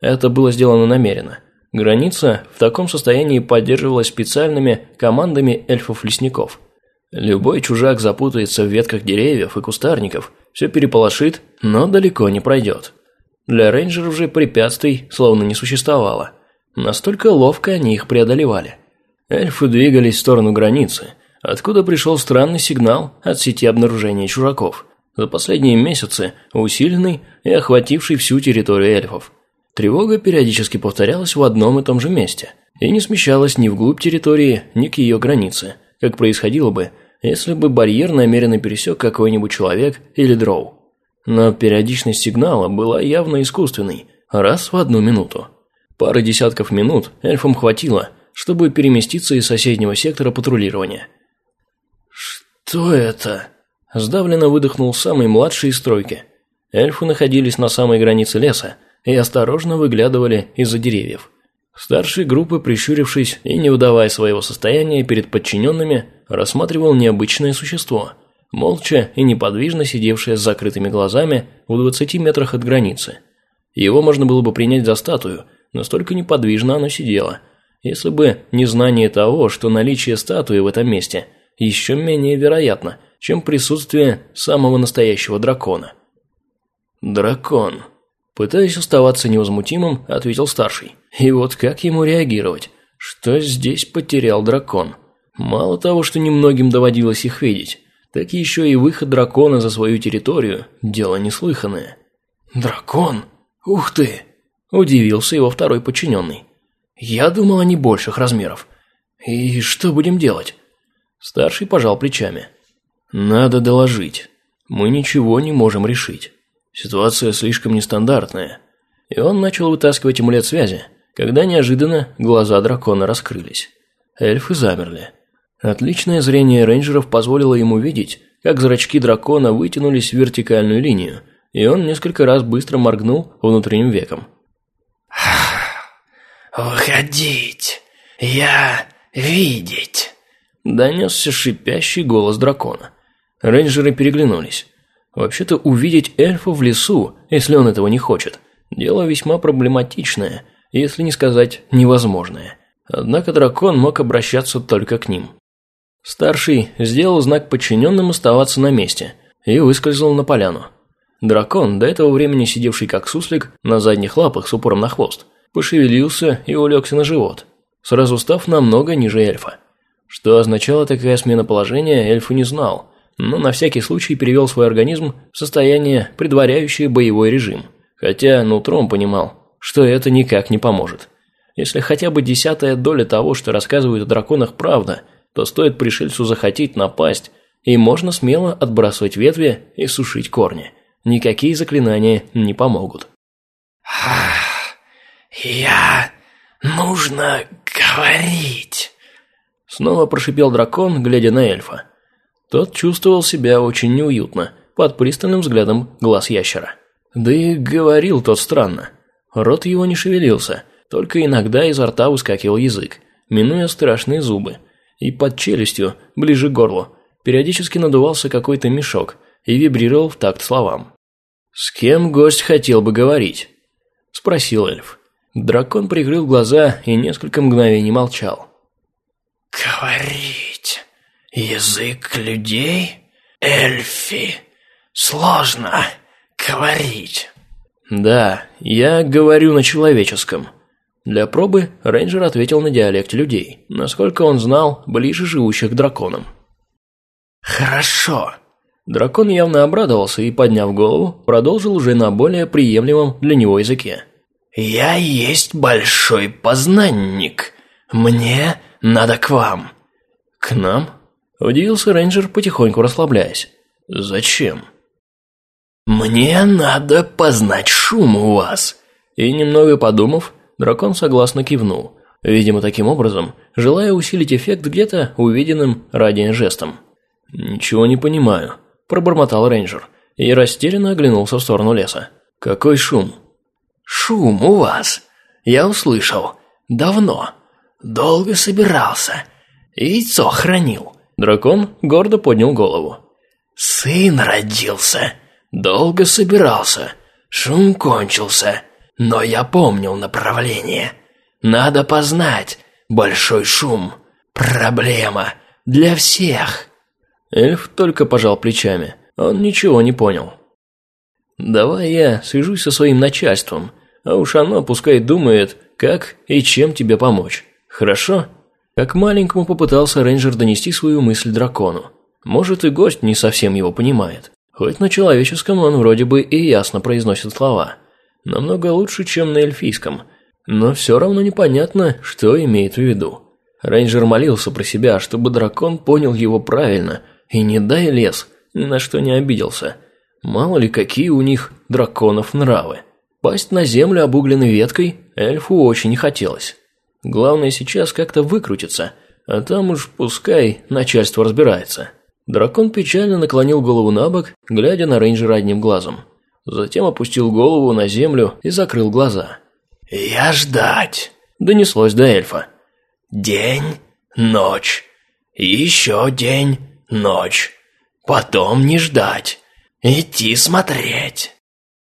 Это было сделано намеренно. Граница в таком состоянии поддерживалась специальными командами эльфов-лесников. Любой чужак запутается в ветках деревьев и кустарников, все переполошит, но далеко не пройдет. Для рейнджеров же препятствий словно не существовало. Настолько ловко они их преодолевали. Эльфы двигались в сторону границы, откуда пришел странный сигнал от сети обнаружения чужаков, за последние месяцы усиленный и охвативший всю территорию эльфов. Тревога периодически повторялась в одном и том же месте и не смещалась ни вглубь территории, ни к ее границе, как происходило бы, если бы барьер намеренно пересек какой-нибудь человек или дроу. Но периодичность сигнала была явно искусственной, раз в одну минуту. Пары десятков минут эльфам хватило, чтобы переместиться из соседнего сектора патрулирования. «Что это?» – сдавленно выдохнул самый младший из стройки. Эльфы находились на самой границе леса и осторожно выглядывали из-за деревьев. Старший группы, прищурившись и не выдавая своего состояния перед подчиненными, рассматривал необычное существо, молча и неподвижно сидевшее с закрытыми глазами в 20 метрах от границы. Его можно было бы принять за статую, настолько неподвижно оно сидело, если бы не знание того, что наличие статуи в этом месте еще менее вероятно, чем присутствие самого настоящего дракона. «Дракон», Пытаясь оставаться невозмутимым, ответил старший. И вот как ему реагировать? Что здесь потерял дракон? Мало того, что немногим доводилось их видеть, так еще и выход дракона за свою территорию – дело неслыханное. «Дракон? Ух ты!» – удивился его второй подчиненный. «Я думал, они больших размеров. И что будем делать?» Старший пожал плечами. «Надо доложить. Мы ничего не можем решить. Ситуация слишком нестандартная. И он начал вытаскивать амулет связи, когда неожиданно глаза дракона раскрылись. Эльфы замерли. Отличное зрение рейнджеров позволило ему видеть, как зрачки дракона вытянулись в вертикальную линию, и он несколько раз быстро моргнул внутренним веком. «Выходить! Я видеть!» Донесся шипящий голос дракона. Рейнджеры переглянулись. Вообще-то увидеть эльфа в лесу, если он этого не хочет, дело весьма проблематичное, если не сказать невозможное. Однако дракон мог обращаться только к ним. Старший сделал знак подчиненным оставаться на месте и выскользнул на поляну. Дракон, до этого времени сидевший как суслик, на задних лапах с упором на хвост, пошевелился и улегся на живот, сразу став намного ниже эльфа. Что означала такая смена положения, эльф не знал – но на всякий случай перевел свой организм в состояние, предваряющее боевой режим. Хотя нутром понимал, что это никак не поможет. Если хотя бы десятая доля того, что рассказывают о драконах, правда, то стоит пришельцу захотеть напасть, и можно смело отбрасывать ветви и сушить корни. Никакие заклинания не помогут. «Я... нужно говорить...» Снова прошипел дракон, глядя на эльфа. Тот чувствовал себя очень неуютно, под пристальным взглядом глаз ящера. Да и говорил тот странно. Рот его не шевелился, только иногда изо рта выскакивал язык, минуя страшные зубы. И под челюстью, ближе к горлу, периодически надувался какой-то мешок и вибрировал в такт словам. «С кем гость хотел бы говорить?» – спросил эльф. Дракон прикрыл глаза и несколько мгновений молчал. «Говори!» Язык людей? Эльфи. Сложно говорить. Да, я говорю на человеческом. Для пробы рейнджер ответил на диалекте людей, насколько он знал, ближе живущих к драконам. Хорошо. Дракон явно обрадовался и, подняв голову, продолжил уже на более приемлемом для него языке. «Я есть большой познанник. Мне надо к вам». «К нам?» Удивился рейнджер, потихоньку расслабляясь. «Зачем?» «Мне надо познать шум у вас». И немного подумав, дракон согласно кивнул, видимо, таким образом, желая усилить эффект где-то увиденным ранее жестом. «Ничего не понимаю», – пробормотал рейнджер и растерянно оглянулся в сторону леса. «Какой шум?» «Шум у вас. Я услышал. Давно. Долго собирался. Яйцо хранил. Дракон гордо поднял голову. «Сын родился. Долго собирался. Шум кончился. Но я помнил направление. Надо познать. Большой шум. Проблема. Для всех». Эльф только пожал плечами. Он ничего не понял. «Давай я свяжусь со своим начальством, а уж оно пускай думает, как и чем тебе помочь. Хорошо?» Как маленькому попытался рейнджер донести свою мысль дракону. Может и гость не совсем его понимает. Хоть на человеческом он вроде бы и ясно произносит слова. Намного лучше, чем на эльфийском. Но все равно непонятно, что имеет в виду. Рейнджер молился про себя, чтобы дракон понял его правильно, И не дай лес, ни на что не обиделся. Мало ли какие у них драконов нравы. Пасть на землю обугленной веткой эльфу очень не хотелось. Главное сейчас как-то выкрутиться, а там уж пускай начальство разбирается. Дракон печально наклонил голову на бок, глядя на рейнджера одним глазом. Затем опустил голову на землю и закрыл глаза. «Я ждать!» – донеслось до эльфа. «День, ночь, еще день, ночь. Потом не ждать, идти смотреть».